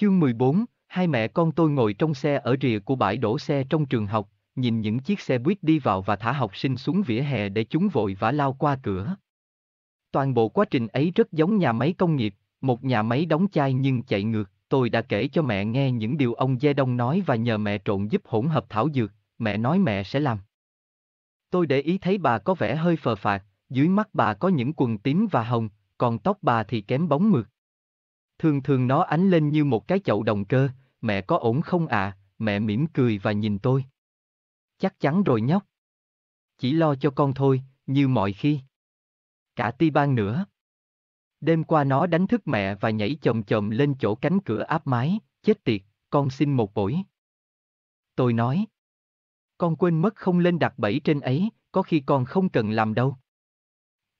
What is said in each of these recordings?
Chương 14, hai mẹ con tôi ngồi trong xe ở rìa của bãi đổ xe trong trường học, nhìn những chiếc xe buýt đi vào và thả học sinh xuống vỉa hè để chúng vội vã lao qua cửa. Toàn bộ quá trình ấy rất giống nhà máy công nghiệp, một nhà máy đóng chai nhưng chạy ngược. Tôi đã kể cho mẹ nghe những điều ông Gia Đông nói và nhờ mẹ trộn giúp hỗn hợp thảo dược, mẹ nói mẹ sẽ làm. Tôi để ý thấy bà có vẻ hơi phờ phạc, dưới mắt bà có những quần tím và hồng, còn tóc bà thì kém bóng mượt. Thường thường nó ánh lên như một cái chậu đồng cơ, mẹ có ổn không à, mẹ mỉm cười và nhìn tôi. Chắc chắn rồi nhóc. Chỉ lo cho con thôi, như mọi khi. Cả ti ban nữa. Đêm qua nó đánh thức mẹ và nhảy chồm chồm lên chỗ cánh cửa áp mái, chết tiệt, con xin một bổi. Tôi nói. Con quên mất không lên đặt bẫy trên ấy, có khi con không cần làm đâu.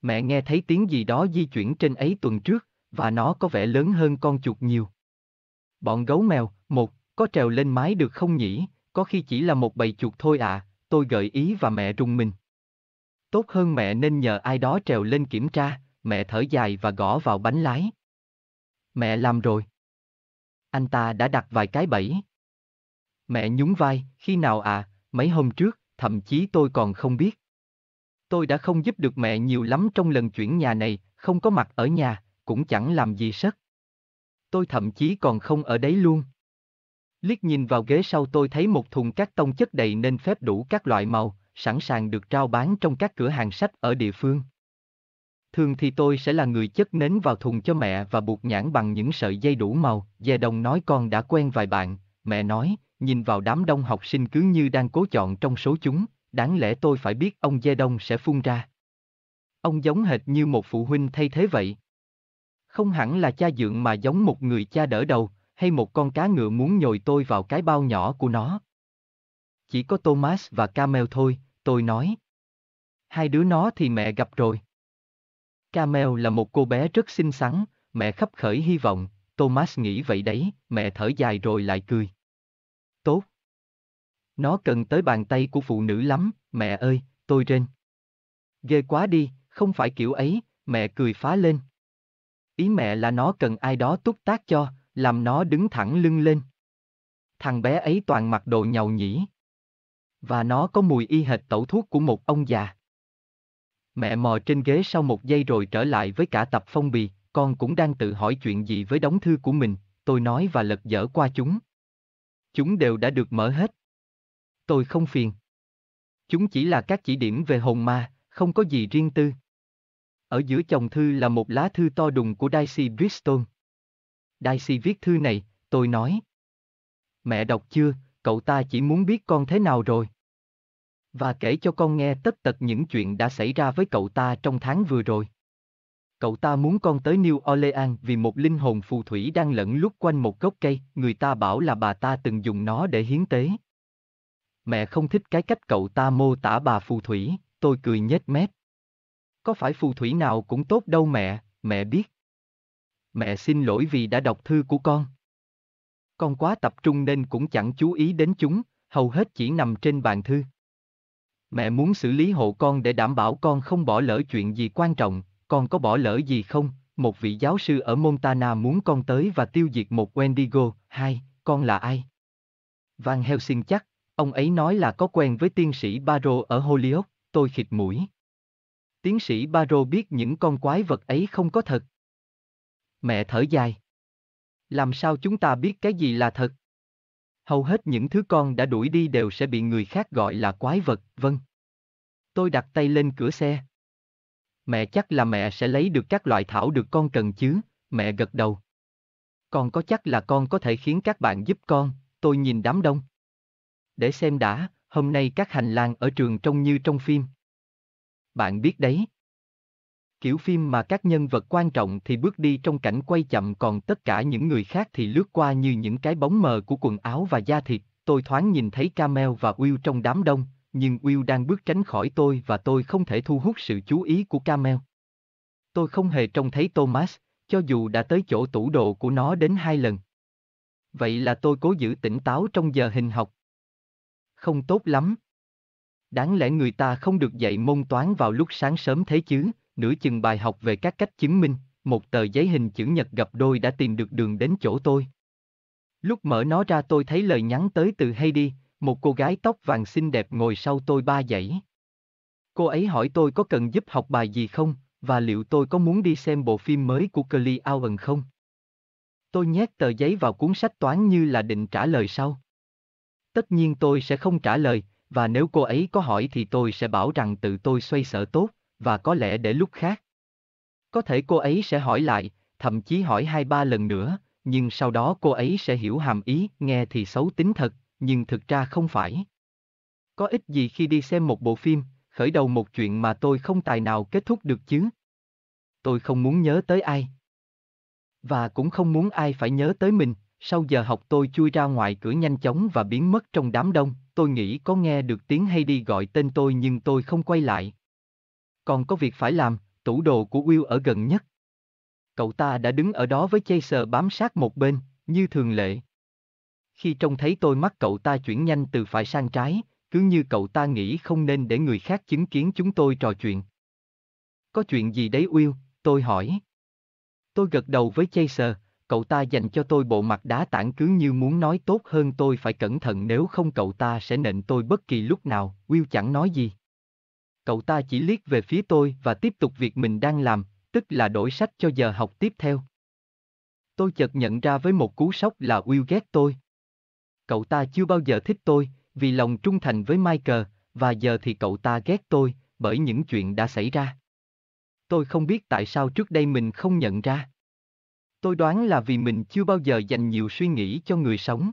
Mẹ nghe thấy tiếng gì đó di chuyển trên ấy tuần trước, và nó có vẻ lớn hơn con chuột nhiều. Bọn gấu mèo, một, có trèo lên mái được không nhỉ, có khi chỉ là một bầy chuột thôi à, tôi gợi ý và mẹ rùng mình. Tốt hơn mẹ nên nhờ ai đó trèo lên kiểm tra, mẹ thở dài và gõ vào bánh lái. Mẹ làm rồi. Anh ta đã đặt vài cái bẫy. Mẹ nhún vai, khi nào à, mấy hôm trước, thậm chí tôi còn không biết. Tôi đã không giúp được mẹ nhiều lắm trong lần chuyển nhà này, không có mặt ở nhà, cũng chẳng làm gì sất. Tôi thậm chí còn không ở đấy luôn. Liếc nhìn vào ghế sau tôi thấy một thùng các tông chất đầy nên phép đủ các loại màu, sẵn sàng được trao bán trong các cửa hàng sách ở địa phương. Thường thì tôi sẽ là người chất nến vào thùng cho mẹ và buộc nhãn bằng những sợi dây đủ màu. Dè đồng nói con đã quen vài bạn, mẹ nói, nhìn vào đám đông học sinh cứ như đang cố chọn trong số chúng, đáng lẽ tôi phải biết ông Dê Đông sẽ phun ra. Ông giống hệt như một phụ huynh thay thế vậy. Không hẳn là cha dượng mà giống một người cha đỡ đầu, hay một con cá ngựa muốn nhồi tôi vào cái bao nhỏ của nó. Chỉ có Thomas và Camel thôi, tôi nói. Hai đứa nó thì mẹ gặp rồi. Camel là một cô bé rất xinh xắn, mẹ khắp khởi hy vọng, Thomas nghĩ vậy đấy, mẹ thở dài rồi lại cười. Tốt. Nó cần tới bàn tay của phụ nữ lắm, mẹ ơi, tôi rên. Ghê quá đi, không phải kiểu ấy, mẹ cười phá lên. Ý mẹ là nó cần ai đó túc tác cho, làm nó đứng thẳng lưng lên. Thằng bé ấy toàn mặc đồ nhầu nhĩ. Và nó có mùi y hệt tẩu thuốc của một ông già. Mẹ mò trên ghế sau một giây rồi trở lại với cả tập phong bì, con cũng đang tự hỏi chuyện gì với đóng thư của mình, tôi nói và lật dở qua chúng. Chúng đều đã được mở hết. Tôi không phiền. Chúng chỉ là các chỉ điểm về hồn ma, không có gì riêng tư. Ở giữa chồng thư là một lá thư to đùng của Daisy Bristol. Daisy viết thư này, tôi nói. Mẹ đọc chưa, cậu ta chỉ muốn biết con thế nào rồi. Và kể cho con nghe tất tật những chuyện đã xảy ra với cậu ta trong tháng vừa rồi. Cậu ta muốn con tới New Orleans vì một linh hồn phù thủy đang lẫn lút quanh một gốc cây, người ta bảo là bà ta từng dùng nó để hiến tế. Mẹ không thích cái cách cậu ta mô tả bà phù thủy, tôi cười nhếch mép. Có phải phù thủy nào cũng tốt đâu mẹ, mẹ biết. Mẹ xin lỗi vì đã đọc thư của con. Con quá tập trung nên cũng chẳng chú ý đến chúng, hầu hết chỉ nằm trên bàn thư. Mẹ muốn xử lý hộ con để đảm bảo con không bỏ lỡ chuyện gì quan trọng, con có bỏ lỡ gì không? Một vị giáo sư ở Montana muốn con tới và tiêu diệt một Wendigo, hai, con là ai? Van Helsing chắc, ông ấy nói là có quen với tiên sĩ Baro ở Holyoke, tôi khịt mũi. Tiến sĩ Baro biết những con quái vật ấy không có thật. Mẹ thở dài. Làm sao chúng ta biết cái gì là thật? Hầu hết những thứ con đã đuổi đi đều sẽ bị người khác gọi là quái vật, vâng. Tôi đặt tay lên cửa xe. Mẹ chắc là mẹ sẽ lấy được các loại thảo được con cần chứ, mẹ gật đầu. Con có chắc là con có thể khiến các bạn giúp con, tôi nhìn đám đông. Để xem đã, hôm nay các hành lang ở trường trông như trong phim. Bạn biết đấy. Kiểu phim mà các nhân vật quan trọng thì bước đi trong cảnh quay chậm còn tất cả những người khác thì lướt qua như những cái bóng mờ của quần áo và da thịt. Tôi thoáng nhìn thấy Camel và Will trong đám đông, nhưng Will đang bước tránh khỏi tôi và tôi không thể thu hút sự chú ý của Camel. Tôi không hề trông thấy Thomas, cho dù đã tới chỗ tủ đồ của nó đến hai lần. Vậy là tôi cố giữ tỉnh táo trong giờ hình học. Không tốt lắm. Đáng lẽ người ta không được dạy môn toán vào lúc sáng sớm thế chứ, nửa chừng bài học về các cách chứng minh, một tờ giấy hình chữ nhật gặp đôi đã tìm được đường đến chỗ tôi. Lúc mở nó ra tôi thấy lời nhắn tới từ Heidi, một cô gái tóc vàng xinh đẹp ngồi sau tôi ba dãy. Cô ấy hỏi tôi có cần giúp học bài gì không, và liệu tôi có muốn đi xem bộ phim mới của Kelly Owen không? Tôi nhét tờ giấy vào cuốn sách toán như là định trả lời sau. Tất nhiên tôi sẽ không trả lời, và nếu cô ấy có hỏi thì tôi sẽ bảo rằng tự tôi xoay sở tốt, và có lẽ để lúc khác. Có thể cô ấy sẽ hỏi lại, thậm chí hỏi hai ba lần nữa, nhưng sau đó cô ấy sẽ hiểu hàm ý, nghe thì xấu tính thật, nhưng thực ra không phải. Có ích gì khi đi xem một bộ phim, khởi đầu một chuyện mà tôi không tài nào kết thúc được chứ? Tôi không muốn nhớ tới ai. Và cũng không muốn ai phải nhớ tới mình, sau giờ học tôi chui ra ngoài cửa nhanh chóng và biến mất trong đám đông, tôi nghĩ có nghe được tiếng hay đi gọi tên tôi nhưng tôi không quay lại. Còn có việc phải làm, tủ đồ của Will ở gần nhất. Cậu ta đã đứng ở đó với Chaser bám sát một bên, như thường lệ. Khi trông thấy tôi mắt cậu ta chuyển nhanh từ phải sang trái, cứ như cậu ta nghĩ không nên để người khác chứng kiến chúng tôi trò chuyện. Có chuyện gì đấy Will, tôi hỏi. Tôi gật đầu với Chaser, cậu ta dành cho tôi bộ mặt đá tảng cứ như muốn nói tốt hơn tôi phải cẩn thận nếu không cậu ta sẽ nện tôi bất kỳ lúc nào, Will chẳng nói gì. Cậu ta chỉ liếc về phía tôi và tiếp tục việc mình đang làm, tức là đổi sách cho giờ học tiếp theo. Tôi chợt nhận ra với một cú sốc là Will ghét tôi. Cậu ta chưa bao giờ thích tôi, vì lòng trung thành với Michael, và giờ thì cậu ta ghét tôi, bởi những chuyện đã xảy ra. Tôi không biết tại sao trước đây mình không nhận ra. Tôi đoán là vì mình chưa bao giờ dành nhiều suy nghĩ cho người sống.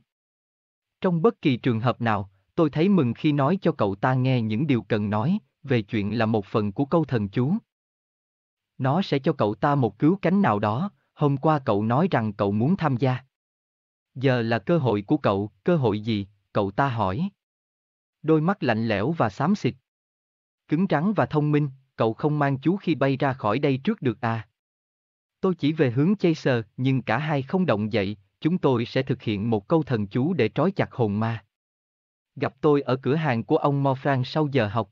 Trong bất kỳ trường hợp nào, tôi thấy mừng khi nói cho cậu ta nghe những điều cần nói, về chuyện là một phần của câu thần chú. Nó sẽ cho cậu ta một cứu cánh nào đó, hôm qua cậu nói rằng cậu muốn tham gia. Giờ là cơ hội của cậu, cơ hội gì, cậu ta hỏi. Đôi mắt lạnh lẽo và xám xịt. Cứng rắn và thông minh, cậu không mang chú khi bay ra khỏi đây trước được à? Tôi chỉ về hướng Chaser, nhưng cả hai không động dậy, chúng tôi sẽ thực hiện một câu thần chú để trói chặt hồn ma. Gặp tôi ở cửa hàng của ông Morfran sau giờ học.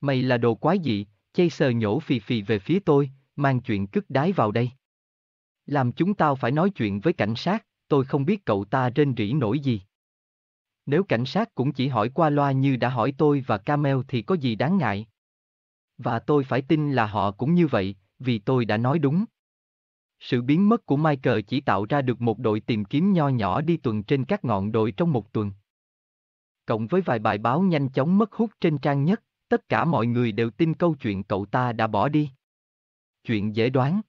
Mày là đồ quái dị, Chaser nhổ phì phì về phía tôi, mang chuyện cứt đái vào đây. Làm chúng tao phải nói chuyện với cảnh sát, tôi không biết cậu ta rên rỉ nổi gì. Nếu cảnh sát cũng chỉ hỏi qua loa như đã hỏi tôi và Camel thì có gì đáng ngại. Và tôi phải tin là họ cũng như vậy, vì tôi đã nói đúng. Sự biến mất của Michael chỉ tạo ra được một đội tìm kiếm nho nhỏ đi tuần trên các ngọn đồi trong một tuần. Cộng với vài bài báo nhanh chóng mất hút trên trang nhất, tất cả mọi người đều tin câu chuyện cậu ta đã bỏ đi. Chuyện dễ đoán.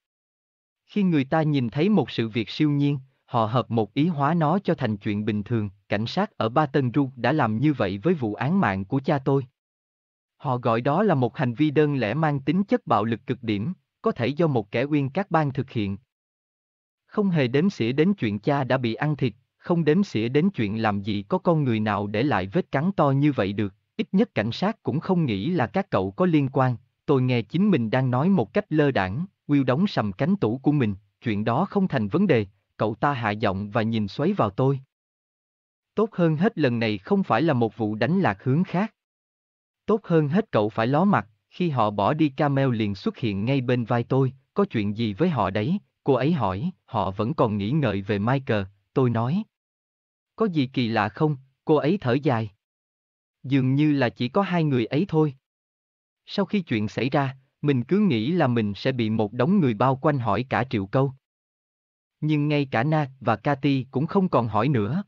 Khi người ta nhìn thấy một sự việc siêu nhiên, họ hợp một ý hóa nó cho thành chuyện bình thường, cảnh sát ở Ba Tân Ru đã làm như vậy với vụ án mạng của cha tôi. Họ gọi đó là một hành vi đơn lẻ mang tính chất bạo lực cực điểm, có thể do một kẻ uyên các bang thực hiện. Không hề đếm xỉa đến chuyện cha đã bị ăn thịt, không đếm xỉa đến chuyện làm gì có con người nào để lại vết cắn to như vậy được, ít nhất cảnh sát cũng không nghĩ là các cậu có liên quan, tôi nghe chính mình đang nói một cách lơ đảng, Will đóng sầm cánh tủ của mình, chuyện đó không thành vấn đề, cậu ta hạ giọng và nhìn xoáy vào tôi. Tốt hơn hết lần này không phải là một vụ đánh lạc hướng khác. Tốt hơn hết cậu phải ló mặt, khi họ bỏ đi Camel liền xuất hiện ngay bên vai tôi, có chuyện gì với họ đấy, cô ấy hỏi, họ vẫn còn nghĩ ngợi về Michael, tôi nói. Có gì kỳ lạ không, cô ấy thở dài. Dường như là chỉ có hai người ấy thôi. Sau khi chuyện xảy ra, mình cứ nghĩ là mình sẽ bị một đống người bao quanh hỏi cả triệu câu. Nhưng ngay cả Na và Cathy cũng không còn hỏi nữa.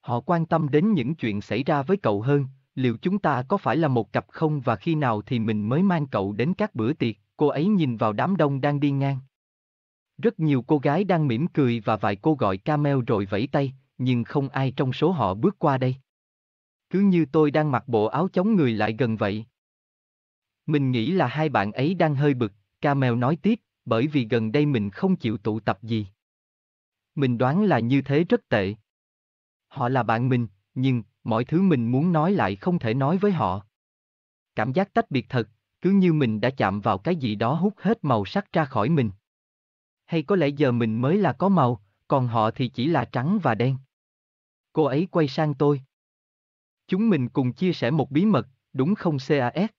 Họ quan tâm đến những chuyện xảy ra với cậu hơn, liệu chúng ta có phải là một cặp không và khi nào thì mình mới mang cậu đến các bữa tiệc, cô ấy nhìn vào đám đông đang đi ngang. Rất nhiều cô gái đang mỉm cười và vài cô gọi camel rồi vẫy tay, nhưng không ai trong số họ bước qua đây. Cứ như tôi đang mặc bộ áo chống người lại gần vậy. Mình nghĩ là hai bạn ấy đang hơi bực, Camel nói tiếp, bởi vì gần đây mình không chịu tụ tập gì. Mình đoán là như thế rất tệ. Họ là bạn mình, nhưng, mọi thứ mình muốn nói lại không thể nói với họ. Cảm giác tách biệt thật, cứ như mình đã chạm vào cái gì đó hút hết màu sắc ra khỏi mình. Hay có lẽ giờ mình mới là có màu, còn họ thì chỉ là trắng và đen. Cô ấy quay sang tôi. Chúng mình cùng chia sẻ một bí mật, đúng không CAS?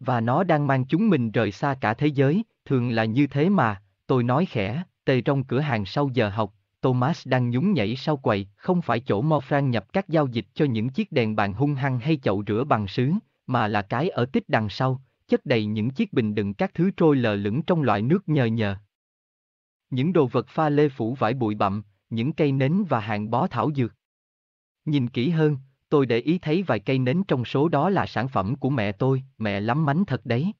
Và nó đang mang chúng mình rời xa cả thế giới, thường là như thế mà, tôi nói khẽ, tề trong cửa hàng sau giờ học, Thomas đang nhún nhảy sau quầy, không phải chỗ Morfran nhập các giao dịch cho những chiếc đèn bàn hung hăng hay chậu rửa bằng sứ, mà là cái ở tích đằng sau, chất đầy những chiếc bình đựng các thứ trôi lờ lửng trong loại nước nhờ nhờ. Những đồ vật pha lê phủ vải bụi bặm, những cây nến và hàng bó thảo dược. Nhìn kỹ hơn, tôi để ý thấy vài cây nến trong số đó là sản phẩm của mẹ tôi, mẹ lắm mánh thật đấy.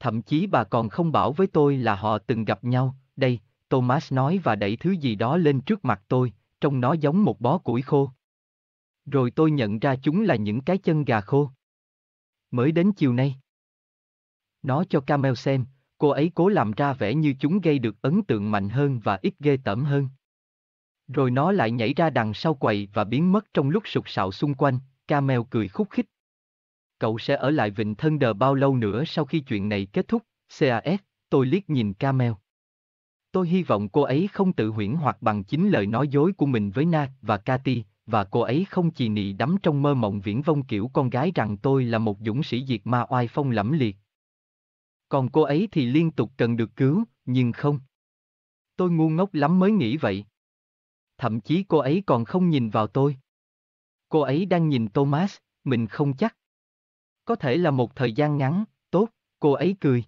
Thậm chí bà còn không bảo với tôi là họ từng gặp nhau, đây, Thomas nói và đẩy thứ gì đó lên trước mặt tôi, trông nó giống một bó củi khô. Rồi tôi nhận ra chúng là những cái chân gà khô. Mới đến chiều nay. Nó cho Camel xem, cô ấy cố làm ra vẻ như chúng gây được ấn tượng mạnh hơn và ít ghê tởm hơn. Rồi nó lại nhảy ra đằng sau quầy và biến mất trong lúc sụt sạo xung quanh, Camel cười khúc khích. Cậu sẽ ở lại Vịnh Thân Đờ bao lâu nữa sau khi chuyện này kết thúc, CAS, tôi liếc nhìn Camel. Tôi hy vọng cô ấy không tự huyễn hoặc bằng chính lời nói dối của mình với Na và Cathy, và cô ấy không chì nị đắm trong mơ mộng viễn vông kiểu con gái rằng tôi là một dũng sĩ diệt ma oai phong lẫm liệt. Còn cô ấy thì liên tục cần được cứu, nhưng không. Tôi ngu ngốc lắm mới nghĩ vậy. Thậm chí cô ấy còn không nhìn vào tôi. Cô ấy đang nhìn Thomas, mình không chắc. Có thể là một thời gian ngắn, tốt, cô ấy cười.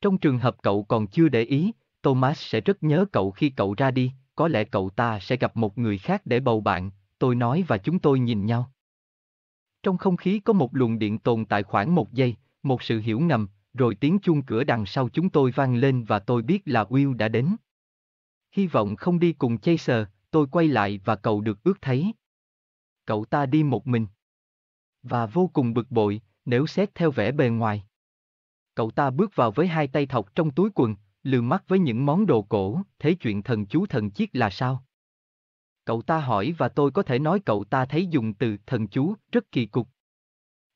Trong trường hợp cậu còn chưa để ý, Thomas sẽ rất nhớ cậu khi cậu ra đi, có lẽ cậu ta sẽ gặp một người khác để bầu bạn, tôi nói và chúng tôi nhìn nhau. Trong không khí có một luồng điện tồn tại khoảng một giây, một sự hiểu ngầm, rồi tiếng chuông cửa đằng sau chúng tôi vang lên và tôi biết là Will đã đến. Hy vọng không đi cùng Chaser, tôi quay lại và cậu được ước thấy. Cậu ta đi một mình. Và vô cùng bực bội, nếu xét theo vẻ bề ngoài. Cậu ta bước vào với hai tay thọc trong túi quần, lừa mắt với những món đồ cổ, thế chuyện thần chú thần chiết là sao? Cậu ta hỏi và tôi có thể nói cậu ta thấy dùng từ thần chú rất kỳ cục.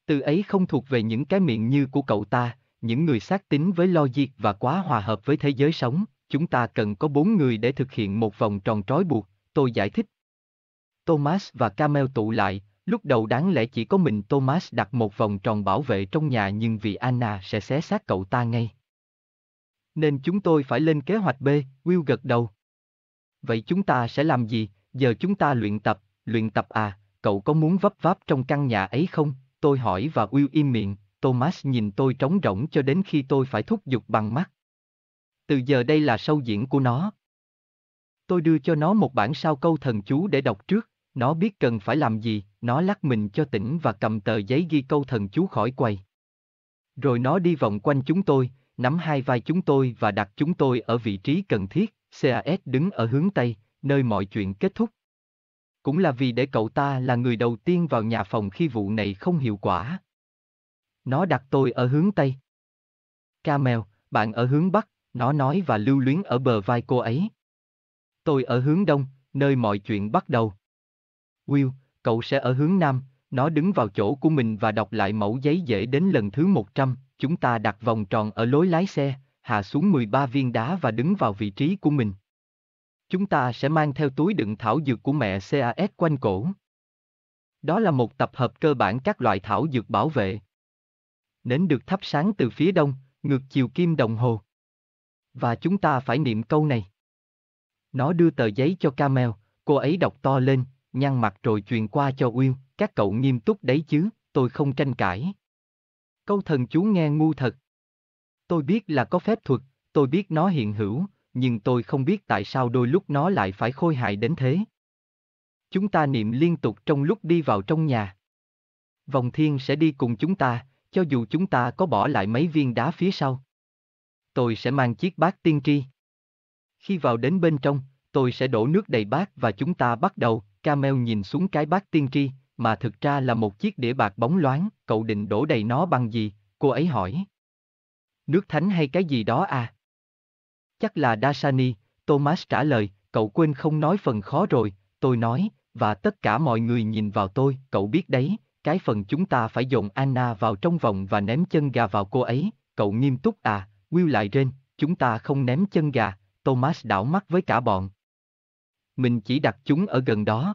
Từ ấy không thuộc về những cái miệng như của cậu ta, những người xác tính với logic và quá hòa hợp với thế giới sống, chúng ta cần có bốn người để thực hiện một vòng tròn trói buộc, tôi giải thích. Thomas và Camel tụ lại, lúc đầu đáng lẽ chỉ có mình Thomas đặt một vòng tròn bảo vệ trong nhà nhưng vì Anna sẽ xé xác cậu ta ngay. Nên chúng tôi phải lên kế hoạch B, Will gật đầu. Vậy chúng ta sẽ làm gì, giờ chúng ta luyện tập, luyện tập à, cậu có muốn vấp váp trong căn nhà ấy không? Tôi hỏi và Will im miệng, Thomas nhìn tôi trống rỗng cho đến khi tôi phải thúc giục bằng mắt. Từ giờ đây là sâu diễn của nó. Tôi đưa cho nó một bản sao câu thần chú để đọc trước, nó biết cần phải làm gì, nó lắc mình cho tỉnh và cầm tờ giấy ghi câu thần chú khỏi quầy. Rồi nó đi vòng quanh chúng tôi, nắm hai vai chúng tôi và đặt chúng tôi ở vị trí cần thiết, CAS đứng ở hướng Tây, nơi mọi chuyện kết thúc. Cũng là vì để cậu ta là người đầu tiên vào nhà phòng khi vụ này không hiệu quả. Nó đặt tôi ở hướng Tây. Camel, bạn ở hướng Bắc, nó nói và lưu luyến ở bờ vai cô ấy. Tôi ở hướng Đông, nơi mọi chuyện bắt đầu. Will, cậu sẽ ở hướng Nam, nó đứng vào chỗ của mình và đọc lại mẫu giấy dễ đến lần thứ 100, chúng ta đặt vòng tròn ở lối lái xe, hạ xuống 13 viên đá và đứng vào vị trí của mình. Chúng ta sẽ mang theo túi đựng thảo dược của mẹ CAS quanh cổ. Đó là một tập hợp cơ bản các loại thảo dược bảo vệ. Nến được thắp sáng từ phía đông, ngược chiều kim đồng hồ. Và chúng ta phải niệm câu này. Nó đưa tờ giấy cho Camel, cô ấy đọc to lên, nhăn mặt rồi truyền qua cho Will, các cậu nghiêm túc đấy chứ, tôi không tranh cãi. Câu thần chú nghe ngu thật. Tôi biết là có phép thuật, tôi biết nó hiện hữu, nhưng tôi không biết tại sao đôi lúc nó lại phải khôi hại đến thế. Chúng ta niệm liên tục trong lúc đi vào trong nhà. Vòng thiên sẽ đi cùng chúng ta, cho dù chúng ta có bỏ lại mấy viên đá phía sau. Tôi sẽ mang chiếc bát tiên tri. Khi vào đến bên trong, tôi sẽ đổ nước đầy bát và chúng ta bắt đầu, Camel nhìn xuống cái bát tiên tri, mà thực ra là một chiếc đĩa bạc bóng loáng, cậu định đổ đầy nó bằng gì, cô ấy hỏi. Nước thánh hay cái gì đó à? Chắc là Dasani, Thomas trả lời, cậu quên không nói phần khó rồi, tôi nói, và tất cả mọi người nhìn vào tôi, cậu biết đấy, cái phần chúng ta phải dồn Anna vào trong vòng và ném chân gà vào cô ấy, cậu nghiêm túc à, Will lại rên, chúng ta không ném chân gà, Thomas đảo mắt với cả bọn. Mình chỉ đặt chúng ở gần đó.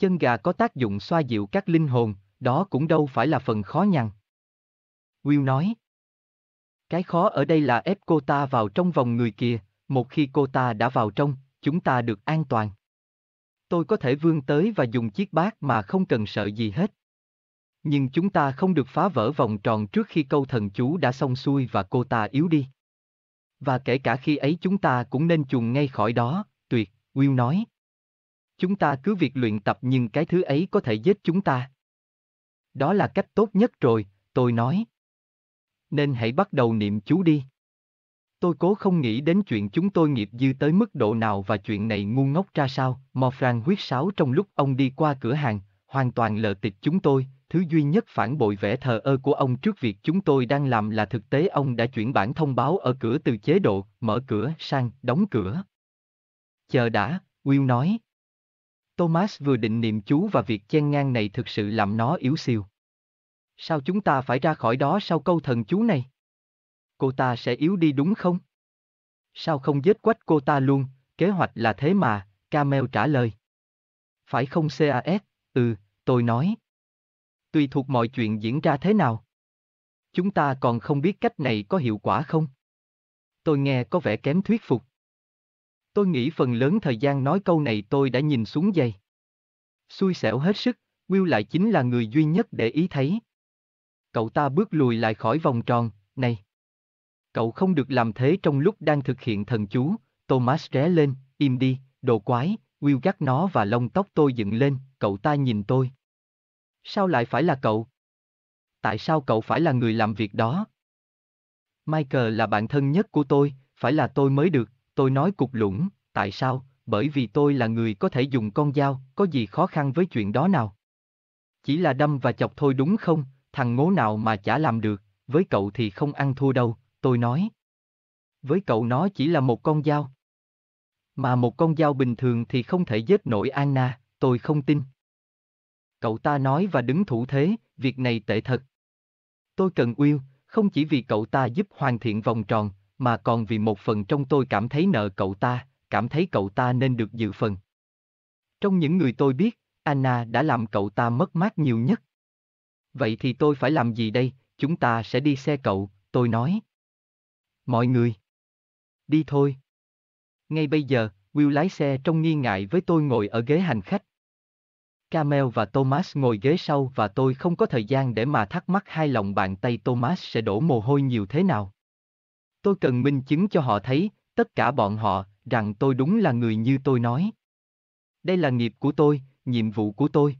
Chân gà có tác dụng xoa dịu các linh hồn, đó cũng đâu phải là phần khó nhằn. Will nói. Cái khó ở đây là ép cô ta vào trong vòng người kia, một khi cô ta đã vào trong, chúng ta được an toàn. Tôi có thể vươn tới và dùng chiếc bát mà không cần sợ gì hết. Nhưng chúng ta không được phá vỡ vòng tròn trước khi câu thần chú đã xong xuôi và cô ta yếu đi. Và kể cả khi ấy chúng ta cũng nên chuồn ngay khỏi đó, tuyệt, Will nói. Chúng ta cứ việc luyện tập nhưng cái thứ ấy có thể giết chúng ta. Đó là cách tốt nhất rồi, tôi nói. Nên hãy bắt đầu niệm chú đi. Tôi cố không nghĩ đến chuyện chúng tôi nghiệp dư tới mức độ nào và chuyện này ngu ngốc ra sao, Morfran huyết sáo trong lúc ông đi qua cửa hàng, hoàn toàn lờ tịch chúng tôi, thứ duy nhất phản bội vẻ thờ ơ của ông trước việc chúng tôi đang làm là thực tế ông đã chuyển bản thông báo ở cửa từ chế độ, mở cửa sang, đóng cửa. Chờ đã, Will nói. Thomas vừa định niệm chú và việc chen ngang này thực sự làm nó yếu xìu. Sao chúng ta phải ra khỏi đó sau câu thần chú này? Cô ta sẽ yếu đi đúng không? Sao không giết quách cô ta luôn, kế hoạch là thế mà, Camel trả lời. Phải không CAS, ừ, tôi nói. Tùy thuộc mọi chuyện diễn ra thế nào. Chúng ta còn không biết cách này có hiệu quả không? Tôi nghe có vẻ kém thuyết phục. Tôi nghĩ phần lớn thời gian nói câu này tôi đã nhìn xuống giày. Xui xẻo hết sức, Will lại chính là người duy nhất để ý thấy. Cậu ta bước lùi lại khỏi vòng tròn, này. Cậu không được làm thế trong lúc đang thực hiện thần chú, Thomas ré lên, im đi, đồ quái, Will gắt nó và lông tóc tôi dựng lên, cậu ta nhìn tôi. Sao lại phải là cậu? Tại sao cậu phải là người làm việc đó? Michael là bạn thân nhất của tôi, phải là tôi mới được, tôi nói cục lũng, tại sao? Bởi vì tôi là người có thể dùng con dao, có gì khó khăn với chuyện đó nào? Chỉ là đâm và chọc thôi đúng không, thằng ngố nào mà chả làm được, với cậu thì không ăn thua đâu, tôi nói. Với cậu nó chỉ là một con dao. Mà một con dao bình thường thì không thể giết nổi Anna, tôi không tin. Cậu ta nói và đứng thủ thế, việc này tệ thật. Tôi cần Will, không chỉ vì cậu ta giúp hoàn thiện vòng tròn, mà còn vì một phần trong tôi cảm thấy nợ cậu ta, cảm thấy cậu ta nên được dự phần. Trong những người tôi biết, Anna đã làm cậu ta mất mát nhiều nhất. Vậy thì tôi phải làm gì đây, chúng ta sẽ đi xe cậu, tôi nói. Mọi người. Đi thôi. Ngay bây giờ, Will lái xe trong nghi ngại với tôi ngồi ở ghế hành khách. Camel và Thomas ngồi ghế sau và tôi không có thời gian để mà thắc mắc hai lòng bàn tay Thomas sẽ đổ mồ hôi nhiều thế nào. Tôi cần minh chứng cho họ thấy, tất cả bọn họ, rằng tôi đúng là người như tôi nói. Đây là nghiệp của tôi, nhiệm vụ của tôi.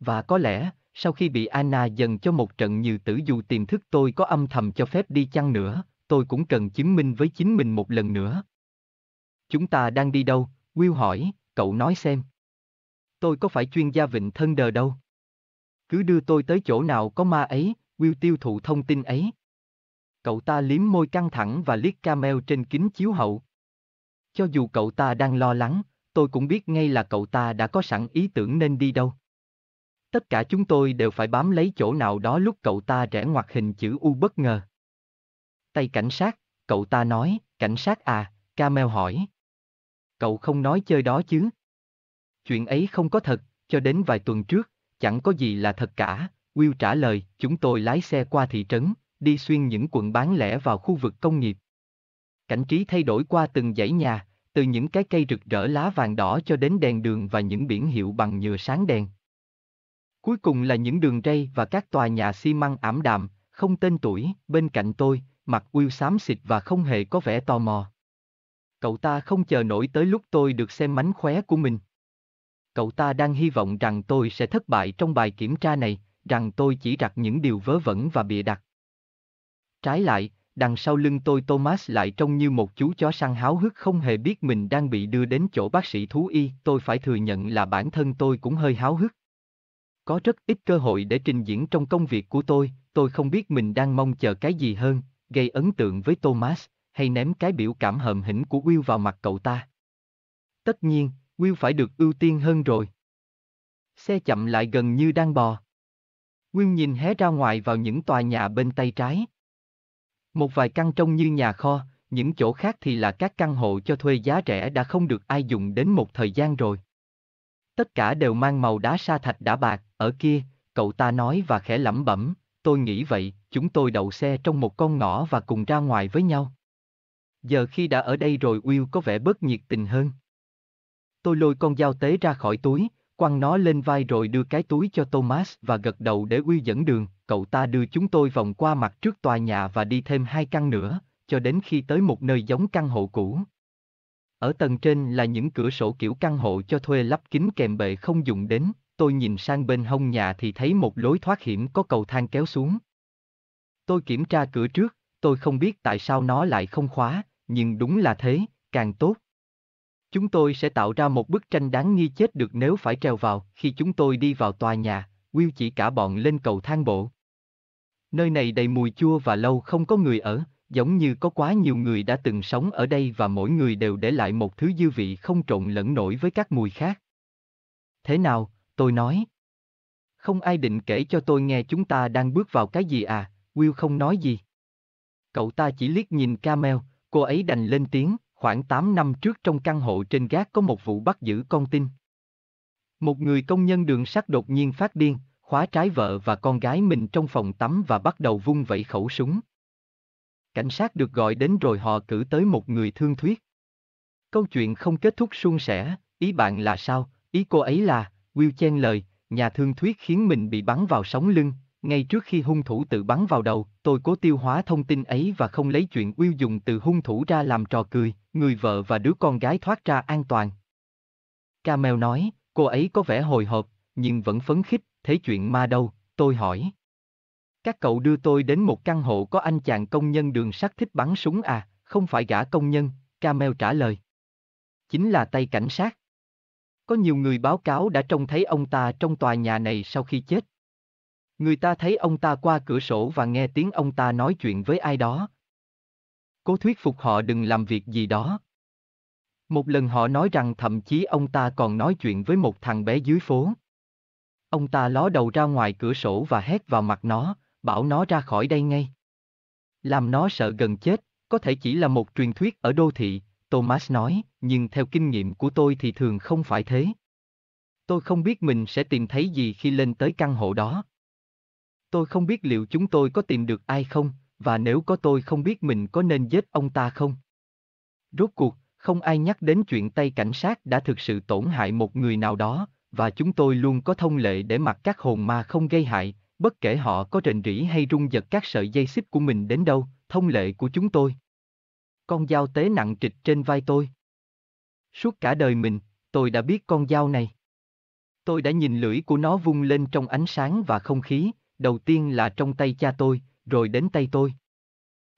Và có lẽ, sau khi bị Anna dần cho một trận như tử dù tiềm thức tôi có âm thầm cho phép đi chăng nữa, tôi cũng cần chứng minh với chính mình một lần nữa. Chúng ta đang đi đâu? Will hỏi, cậu nói xem. Tôi có phải chuyên gia vịnh thân đờ đâu? Cứ đưa tôi tới chỗ nào có ma ấy, Will tiêu thụ thông tin ấy. Cậu ta liếm môi căng thẳng và liếc camel trên kính chiếu hậu. Cho dù cậu ta đang lo lắng, tôi cũng biết ngay là cậu ta đã có sẵn ý tưởng nên đi đâu. Tất cả chúng tôi đều phải bám lấy chỗ nào đó lúc cậu ta rẽ ngoặt hình chữ U bất ngờ. Tay cảnh sát, cậu ta nói, cảnh sát à, Camel hỏi. Cậu không nói chơi đó chứ? Chuyện ấy không có thật, cho đến vài tuần trước, chẳng có gì là thật cả, Will trả lời, chúng tôi lái xe qua thị trấn, đi xuyên những quận bán lẻ vào khu vực công nghiệp. Cảnh trí thay đổi qua từng dãy nhà, từ những cái cây rực rỡ lá vàng đỏ cho đến đèn đường và những biển hiệu bằng nhựa sáng đèn. Cuối cùng là những đường ray và các tòa nhà xi măng ảm đạm, không tên tuổi, bên cạnh tôi, mặt Will xám xịt và không hề có vẻ tò mò. Cậu ta không chờ nổi tới lúc tôi được xem mánh khóe của mình. Cậu ta đang hy vọng rằng tôi sẽ thất bại trong bài kiểm tra này, rằng tôi chỉ đặt những điều vớ vẩn và bịa đặt. Trái lại, đằng sau lưng tôi Thomas lại trông như một chú chó săn háo hức không hề biết mình đang bị đưa đến chỗ bác sĩ thú y, tôi phải thừa nhận là bản thân tôi cũng hơi háo hức. Có rất ít cơ hội để trình diễn trong công việc của tôi, tôi không biết mình đang mong chờ cái gì hơn, gây ấn tượng với Thomas, hay ném cái biểu cảm hờm hĩnh của Will vào mặt cậu ta. Tất nhiên, Will phải được ưu tiên hơn rồi. Xe chậm lại gần như đang bò. Will nhìn hé ra ngoài vào những tòa nhà bên tay trái. Một vài căn trông như nhà kho, những chỗ khác thì là các căn hộ cho thuê giá rẻ đã không được ai dùng đến một thời gian rồi. Tất cả đều mang màu đá sa thạch đã bạc, ở kia, cậu ta nói và khẽ lẩm bẩm, tôi nghĩ vậy, chúng tôi đậu xe trong một con ngõ và cùng ra ngoài với nhau. Giờ khi đã ở đây rồi Will có vẻ bớt nhiệt tình hơn. Tôi lôi con dao tế ra khỏi túi, quăng nó lên vai rồi đưa cái túi cho Thomas và gật đầu để Will dẫn đường, cậu ta đưa chúng tôi vòng qua mặt trước tòa nhà và đi thêm hai căn nữa, cho đến khi tới một nơi giống căn hộ cũ. Ở tầng trên là những cửa sổ kiểu căn hộ cho thuê lắp kính kèm bệ không dùng đến, tôi nhìn sang bên hông nhà thì thấy một lối thoát hiểm có cầu thang kéo xuống. Tôi kiểm tra cửa trước, tôi không biết tại sao nó lại không khóa, nhưng đúng là thế, càng tốt. Chúng tôi sẽ tạo ra một bức tranh đáng nghi chết được nếu phải treo vào, khi chúng tôi đi vào tòa nhà, Will chỉ cả bọn lên cầu thang bộ. Nơi này đầy mùi chua và lâu không có người ở, giống như có quá nhiều người đã từng sống ở đây và mỗi người đều để lại một thứ dư vị không trộn lẫn nổi với các mùi khác. Thế nào, tôi nói. Không ai định kể cho tôi nghe chúng ta đang bước vào cái gì à, Will không nói gì. Cậu ta chỉ liếc nhìn Camel, cô ấy đành lên tiếng, khoảng 8 năm trước trong căn hộ trên gác có một vụ bắt giữ con tin. Một người công nhân đường sắt đột nhiên phát điên, khóa trái vợ và con gái mình trong phòng tắm và bắt đầu vung vẩy khẩu súng. Cảnh sát được gọi đến rồi họ cử tới một người thương thuyết. Câu chuyện không kết thúc suôn sẻ, ý bạn là sao, ý cô ấy là, Will chen lời, nhà thương thuyết khiến mình bị bắn vào sống lưng, ngay trước khi hung thủ tự bắn vào đầu, tôi cố tiêu hóa thông tin ấy và không lấy chuyện Will dùng từ hung thủ ra làm trò cười, người vợ và đứa con gái thoát ra an toàn. Camel nói, cô ấy có vẻ hồi hộp, nhưng vẫn phấn khích, thế chuyện ma đâu, tôi hỏi. Các cậu đưa tôi đến một căn hộ có anh chàng công nhân đường sắt thích bắn súng à, không phải gã công nhân, Camel trả lời. Chính là tay cảnh sát. Có nhiều người báo cáo đã trông thấy ông ta trong tòa nhà này sau khi chết. Người ta thấy ông ta qua cửa sổ và nghe tiếng ông ta nói chuyện với ai đó. Cố thuyết phục họ đừng làm việc gì đó. Một lần họ nói rằng thậm chí ông ta còn nói chuyện với một thằng bé dưới phố. Ông ta ló đầu ra ngoài cửa sổ và hét vào mặt nó, bảo nó ra khỏi đây ngay. Làm nó sợ gần chết, có thể chỉ là một truyền thuyết ở đô thị, Thomas nói, nhưng theo kinh nghiệm của tôi thì thường không phải thế. Tôi không biết mình sẽ tìm thấy gì khi lên tới căn hộ đó. Tôi không biết liệu chúng tôi có tìm được ai không, và nếu có tôi không biết mình có nên giết ông ta không. Rốt cuộc, không ai nhắc đến chuyện tay cảnh sát đã thực sự tổn hại một người nào đó, và chúng tôi luôn có thông lệ để mặc các hồn ma không gây hại, bất kể họ có rền rỉ hay rung giật các sợi dây xích của mình đến đâu, thông lệ của chúng tôi. Con dao tế nặng trịch trên vai tôi. Suốt cả đời mình, tôi đã biết con dao này. Tôi đã nhìn lưỡi của nó vung lên trong ánh sáng và không khí, đầu tiên là trong tay cha tôi, rồi đến tay tôi.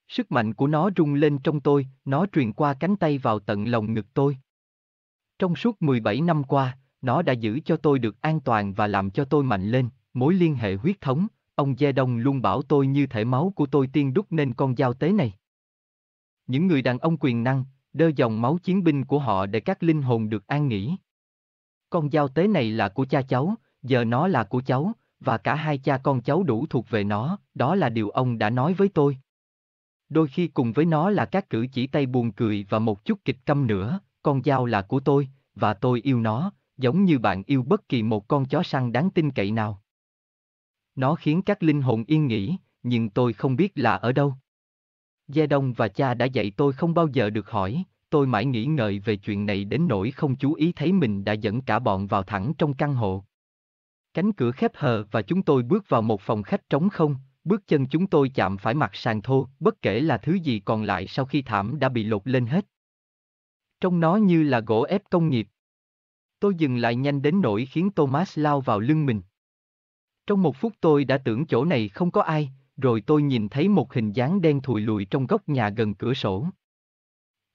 Sức mạnh của nó rung lên trong tôi, nó truyền qua cánh tay vào tận lòng ngực tôi. Trong suốt 17 năm qua, nó đã giữ cho tôi được an toàn và làm cho tôi mạnh lên, mối liên hệ huyết thống, ông Gia Đông luôn bảo tôi như thể máu của tôi tiên đúc nên con dao tế này. Những người đàn ông quyền năng, đơ dòng máu chiến binh của họ để các linh hồn được an nghỉ. Con dao tế này là của cha cháu, giờ nó là của cháu, và cả hai cha con cháu đủ thuộc về nó, đó là điều ông đã nói với tôi. Đôi khi cùng với nó là các cử chỉ tay buồn cười và một chút kịch câm nữa, con dao là của tôi, và tôi yêu nó, giống như bạn yêu bất kỳ một con chó săn đáng tin cậy nào. Nó khiến các linh hồn yên nghỉ, nhưng tôi không biết là ở đâu. Gia Đông và cha đã dạy tôi không bao giờ được hỏi, tôi mãi nghĩ ngợi về chuyện này đến nỗi không chú ý thấy mình đã dẫn cả bọn vào thẳng trong căn hộ. Cánh cửa khép hờ và chúng tôi bước vào một phòng khách trống không, bước chân chúng tôi chạm phải mặt sàn thô, bất kể là thứ gì còn lại sau khi thảm đã bị lột lên hết. Trong nó như là gỗ ép công nghiệp. Tôi dừng lại nhanh đến nỗi khiến Thomas lao vào lưng mình. Trong một phút tôi đã tưởng chỗ này không có ai, rồi tôi nhìn thấy một hình dáng đen thùi lùi trong góc nhà gần cửa sổ.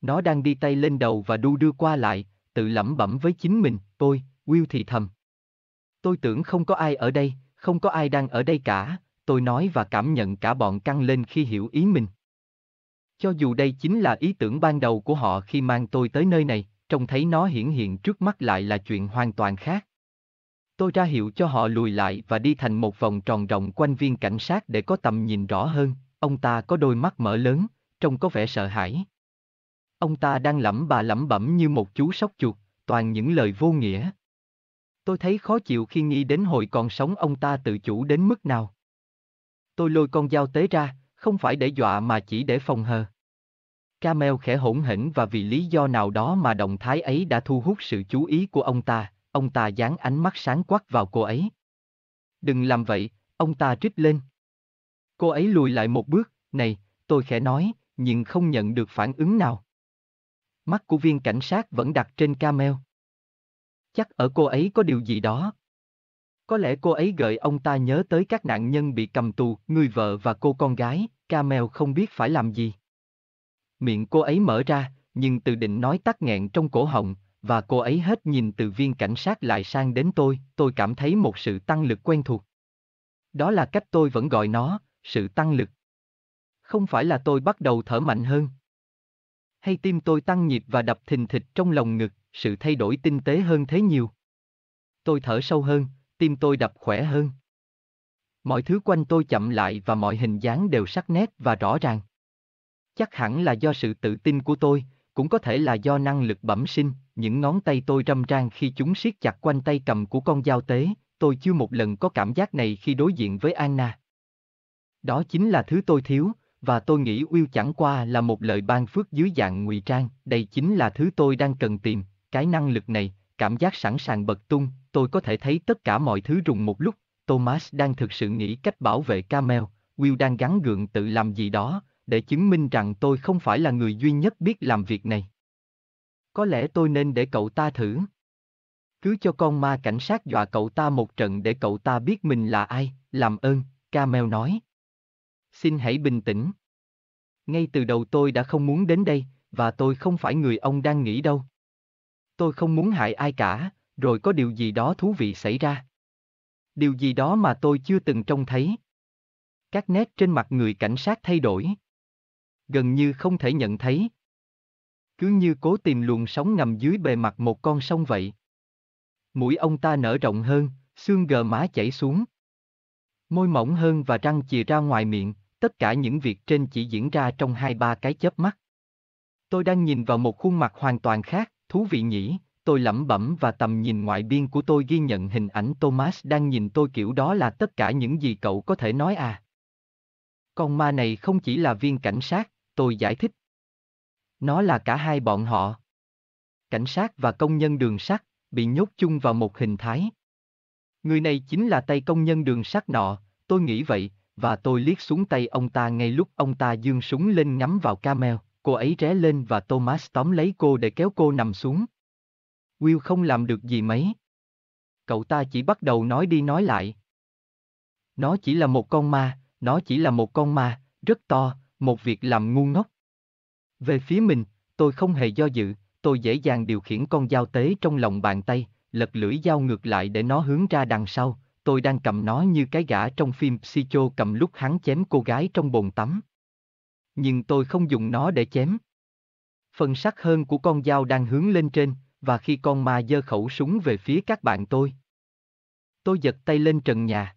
Nó đang đi tay lên đầu và đu đưa qua lại, tự lẩm bẩm với chính mình, tôi, Will thì thầm. Tôi tưởng không có ai ở đây, không có ai đang ở đây cả, tôi nói và cảm nhận cả bọn căng lên khi hiểu ý mình. Cho dù đây chính là ý tưởng ban đầu của họ khi mang tôi tới nơi này, trông thấy nó hiển hiện trước mắt lại là chuyện hoàn toàn khác. Tôi ra hiệu cho họ lùi lại và đi thành một vòng tròn rộng quanh viên cảnh sát để có tầm nhìn rõ hơn, ông ta có đôi mắt mở lớn, trông có vẻ sợ hãi. Ông ta đang lẩm bà lẩm bẩm như một chú sóc chuột, toàn những lời vô nghĩa.. Tôi thấy khó chịu khi nghĩ đến hồi còn sống ông ta tự chủ đến mức nào. Tôi lôi con dao tế ra, không phải để dọa mà chỉ để phòng hờ. Camel khẽ hỗn hỉnh và vì lý do nào đó mà động thái ấy đã thu hút sự chú ý của ông ta, ông ta dán ánh mắt sáng quắc vào cô ấy. Đừng làm vậy, ông ta trích lên. Cô ấy lùi lại một bước, này, tôi khẽ nói, nhưng không nhận được phản ứng nào. Mắt của viên cảnh sát vẫn đặt trên Camel. Chắc ở cô ấy có điều gì đó. Có lẽ cô ấy gợi ông ta nhớ tới các nạn nhân bị cầm tù, người vợ và cô con gái, Camel không biết phải làm gì. Miệng cô ấy mở ra, nhưng từ định nói tắt nghẹn trong cổ họng, và cô ấy hết nhìn từ viên cảnh sát lại sang đến tôi, tôi cảm thấy một sự tăng lực quen thuộc. Đó là cách tôi vẫn gọi nó, sự tăng lực. Không phải là tôi bắt đầu thở mạnh hơn. Hay tim tôi tăng nhịp và đập thình thịch trong lồng ngực, sự thay đổi tinh tế hơn thế nhiều. Tôi thở sâu hơn, tim tôi đập khỏe hơn. Mọi thứ quanh tôi chậm lại và mọi hình dáng đều sắc nét và rõ ràng. Chắc hẳn là do sự tự tin của tôi, cũng có thể là do năng lực bẩm sinh, những ngón tay tôi râm ran khi chúng siết chặt quanh tay cầm của con dao tế, tôi chưa một lần có cảm giác này khi đối diện với Anna. Đó chính là thứ tôi thiếu, và tôi nghĩ Will chẳng qua là một lời ban phước dưới dạng ngụy trang, đây chính là thứ tôi đang cần tìm, cái năng lực này, cảm giác sẵn sàng bật tung, tôi có thể thấy tất cả mọi thứ rùng một lúc, Thomas đang thực sự nghĩ cách bảo vệ Camel, Will đang gắn gượng tự làm gì đó, để chứng minh rằng tôi không phải là người duy nhất biết làm việc này. Có lẽ tôi nên để cậu ta thử. Cứ cho con ma cảnh sát dọa cậu ta một trận để cậu ta biết mình là ai, làm ơn, Camel nói. Xin hãy bình tĩnh. Ngay từ đầu tôi đã không muốn đến đây, và tôi không phải người ông đang nghĩ đâu. Tôi không muốn hại ai cả, rồi có điều gì đó thú vị xảy ra. Điều gì đó mà tôi chưa từng trông thấy. Các nét trên mặt người cảnh sát thay đổi. Gần như không thể nhận thấy. Cứ như cố tìm luồng sóng ngầm dưới bề mặt một con sông vậy. Mũi ông ta nở rộng hơn, xương gờ má chảy xuống. Môi mỏng hơn và răng chìa ra ngoài miệng, tất cả những việc trên chỉ diễn ra trong hai ba cái chớp mắt. Tôi đang nhìn vào một khuôn mặt hoàn toàn khác, thú vị nhỉ, tôi lẩm bẩm và tầm nhìn ngoại biên của tôi ghi nhận hình ảnh Thomas đang nhìn tôi kiểu đó là tất cả những gì cậu có thể nói à. Con ma này không chỉ là viên cảnh sát, tôi giải thích. Nó là cả hai bọn họ. Cảnh sát và công nhân đường sắt, bị nhốt chung vào một hình thái. Người này chính là tay công nhân đường sắt nọ, tôi nghĩ vậy, và tôi liếc xuống tay ông ta ngay lúc ông ta dương súng lên ngắm vào Camel, cô ấy ré lên và Thomas tóm lấy cô để kéo cô nằm xuống. Will không làm được gì mấy. Cậu ta chỉ bắt đầu nói đi nói lại. Nó chỉ là một con ma, nó chỉ là một con ma, rất to, một việc làm ngu ngốc. Về phía mình, tôi không hề do dự, tôi dễ dàng điều khiển con dao tế trong lòng bàn tay, lật lưỡi dao ngược lại để nó hướng ra đằng sau, tôi đang cầm nó như cái gã trong phim Psycho cầm lúc hắn chém cô gái trong bồn tắm. Nhưng tôi không dùng nó để chém. Phần sắc hơn của con dao đang hướng lên trên, và khi con ma giơ khẩu súng về phía các bạn tôi. Tôi giật tay lên trần nhà.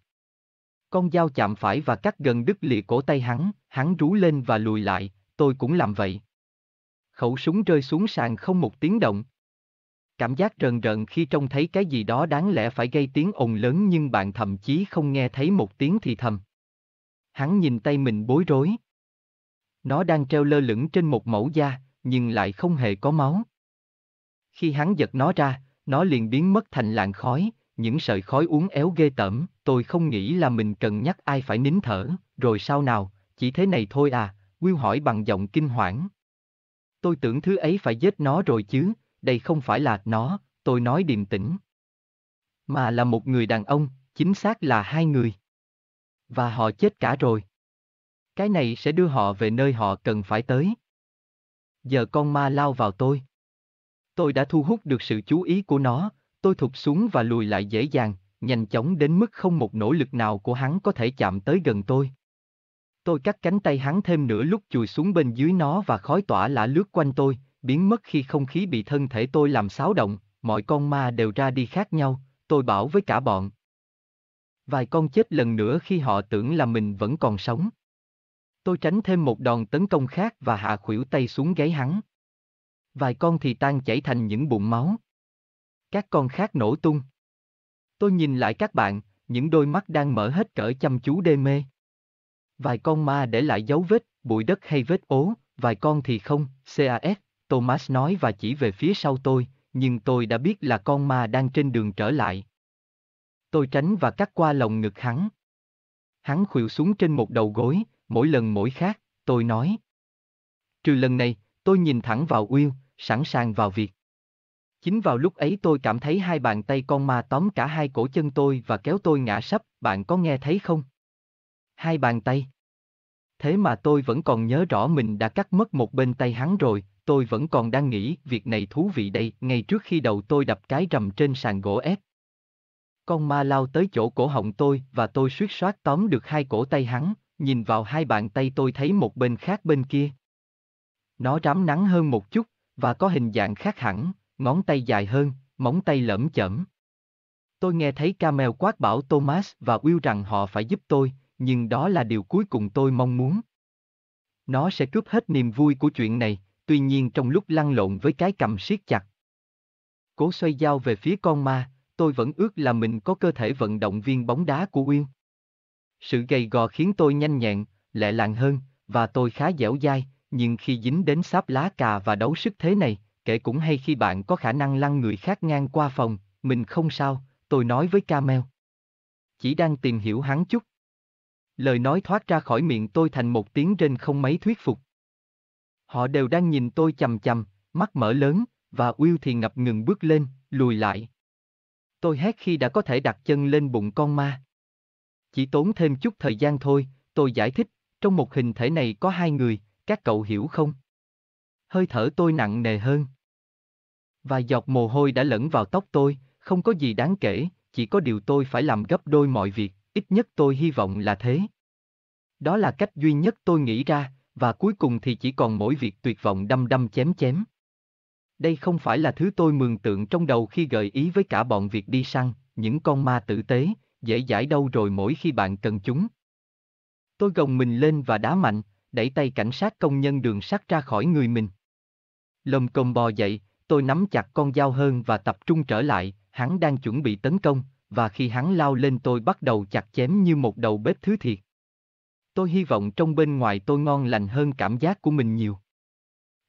Con dao chạm phải và cắt gần đứt lìa cổ tay hắn, hắn rú lên và lùi lại, tôi cũng làm vậy. Khẩu súng rơi xuống sàn không một tiếng động. Cảm giác rần rợn khi trông thấy cái gì đó đáng lẽ phải gây tiếng ồn lớn nhưng bạn thậm chí không nghe thấy một tiếng thì thầm. Hắn nhìn tay mình bối rối. Nó đang treo lơ lửng trên một mẫu da, nhưng lại không hề có máu. Khi hắn giật nó ra, nó liền biến mất thành làn khói, những sợi khói uốn éo ghê tởm, tôi không nghĩ là mình cần nhắc ai phải nín thở, rồi sao nào, chỉ thế này thôi à, Will hỏi bằng giọng kinh hoảng. Tôi tưởng thứ ấy phải giết nó rồi chứ, đây không phải là nó, tôi nói điềm tĩnh. Mà là một người đàn ông, chính xác là hai người. Và họ chết cả rồi. Cái này sẽ đưa họ về nơi họ cần phải tới. Giờ con ma lao vào tôi. Tôi đã thu hút được sự chú ý của nó, tôi thụt xuống và lùi lại dễ dàng, nhanh chóng đến mức không một nỗ lực nào của hắn có thể chạm tới gần tôi. Tôi cắt cánh tay hắn thêm nửa lúc chùi xuống bên dưới nó và khói tỏa lả lướt quanh tôi, biến mất khi không khí bị thân thể tôi làm xáo động, mọi con ma đều ra đi khác nhau, tôi bảo với cả bọn. Vài con chết lần nữa khi họ tưởng là mình vẫn còn sống. Tôi tránh thêm một đòn tấn công khác và hạ khuỷu tay xuống gáy hắn. Vài con thì tan chảy thành những bụng máu. Các con khác nổ tung. Tôi nhìn lại các bạn, những đôi mắt đang mở hết cỡ chăm chú đê mê. Vài con ma để lại dấu vết, bụi đất hay vết ố, vài con thì không, CAS, Thomas nói và chỉ về phía sau tôi, nhưng tôi đã biết là con ma đang trên đường trở lại. Tôi tránh và cắt qua lồng ngực hắn. Hắn khuỵu xuống trên một đầu gối, mỗi lần mỗi khác, tôi nói. Trừ lần này, tôi nhìn thẳng vào Will, sẵn sàng vào việc. Chính vào lúc ấy tôi cảm thấy hai bàn tay con ma tóm cả hai cổ chân tôi và kéo tôi ngã sấp, bạn có nghe thấy không? Hai bàn tay. Thế mà tôi vẫn còn nhớ rõ mình đã cắt mất một bên tay hắn rồi, tôi vẫn còn đang nghĩ việc này thú vị đây, ngay trước khi đầu tôi đập cái rầm trên sàn gỗ ép. Con ma lao tới chỗ cổ họng tôi và tôi suýt soát tóm được hai cổ tay hắn, nhìn vào hai bàn tay tôi thấy một bên khác bên kia. Nó rám nắng hơn một chút, và có hình dạng khác hẳn, ngón tay dài hơn, móng tay lởm chởm. Tôi nghe thấy Camel quát bảo Thomas và Will rằng họ phải giúp tôi, nhưng đó là điều cuối cùng tôi mong muốn. Nó sẽ cướp hết niềm vui của chuyện này, tuy nhiên trong lúc lăn lộn với cái cầm siết chặt. Cố xoay dao về phía con ma, tôi vẫn ước là mình có cơ thể vận động viên bóng đá của Will. Sự gầy gò khiến tôi nhanh nhẹn, lẹ làng hơn, và tôi khá dẻo dai, nhưng khi dính đến sáp lá cà và đấu sức thế này, kể cũng hay khi bạn có khả năng lăn người khác ngang qua phòng, mình không sao, tôi nói với Camel. Chỉ đang tìm hiểu hắn chút. Lời nói thoát ra khỏi miệng tôi thành một tiếng trên không mấy thuyết phục. Họ đều đang nhìn tôi chầm chầm, mắt mở lớn, và Will thì ngập ngừng bước lên, lùi lại. Tôi hét khi đã có thể đặt chân lên bụng con ma. Chỉ tốn thêm chút thời gian thôi, tôi giải thích, trong một hình thể này có hai người, các cậu hiểu không? Hơi thở tôi nặng nề hơn. Vài giọt mồ hôi đã lẫn vào tóc tôi, không có gì đáng kể, chỉ có điều tôi phải làm gấp đôi mọi việc, ít nhất tôi hy vọng là thế. Đó là cách duy nhất tôi nghĩ ra, và cuối cùng thì chỉ còn mỗi việc tuyệt vọng đâm đâm chém chém. Đây không phải là thứ tôi mường tượng trong đầu khi gợi ý với cả bọn việc đi săn, những con ma tử tế, dễ dãi đâu rồi mỗi khi bạn cần chúng. Tôi gồng mình lên và đá mạnh, đẩy tay cảnh sát công nhân đường sắt ra khỏi người mình. Lồng cồm bò dậy, tôi nắm chặt con dao hơn và tập trung trở lại, hắn đang chuẩn bị tấn công, và khi hắn lao lên tôi bắt đầu chặt chém như một đầu bếp thứ thiệt. Tôi hy vọng trong bên ngoài tôi ngon lành hơn cảm giác của mình nhiều.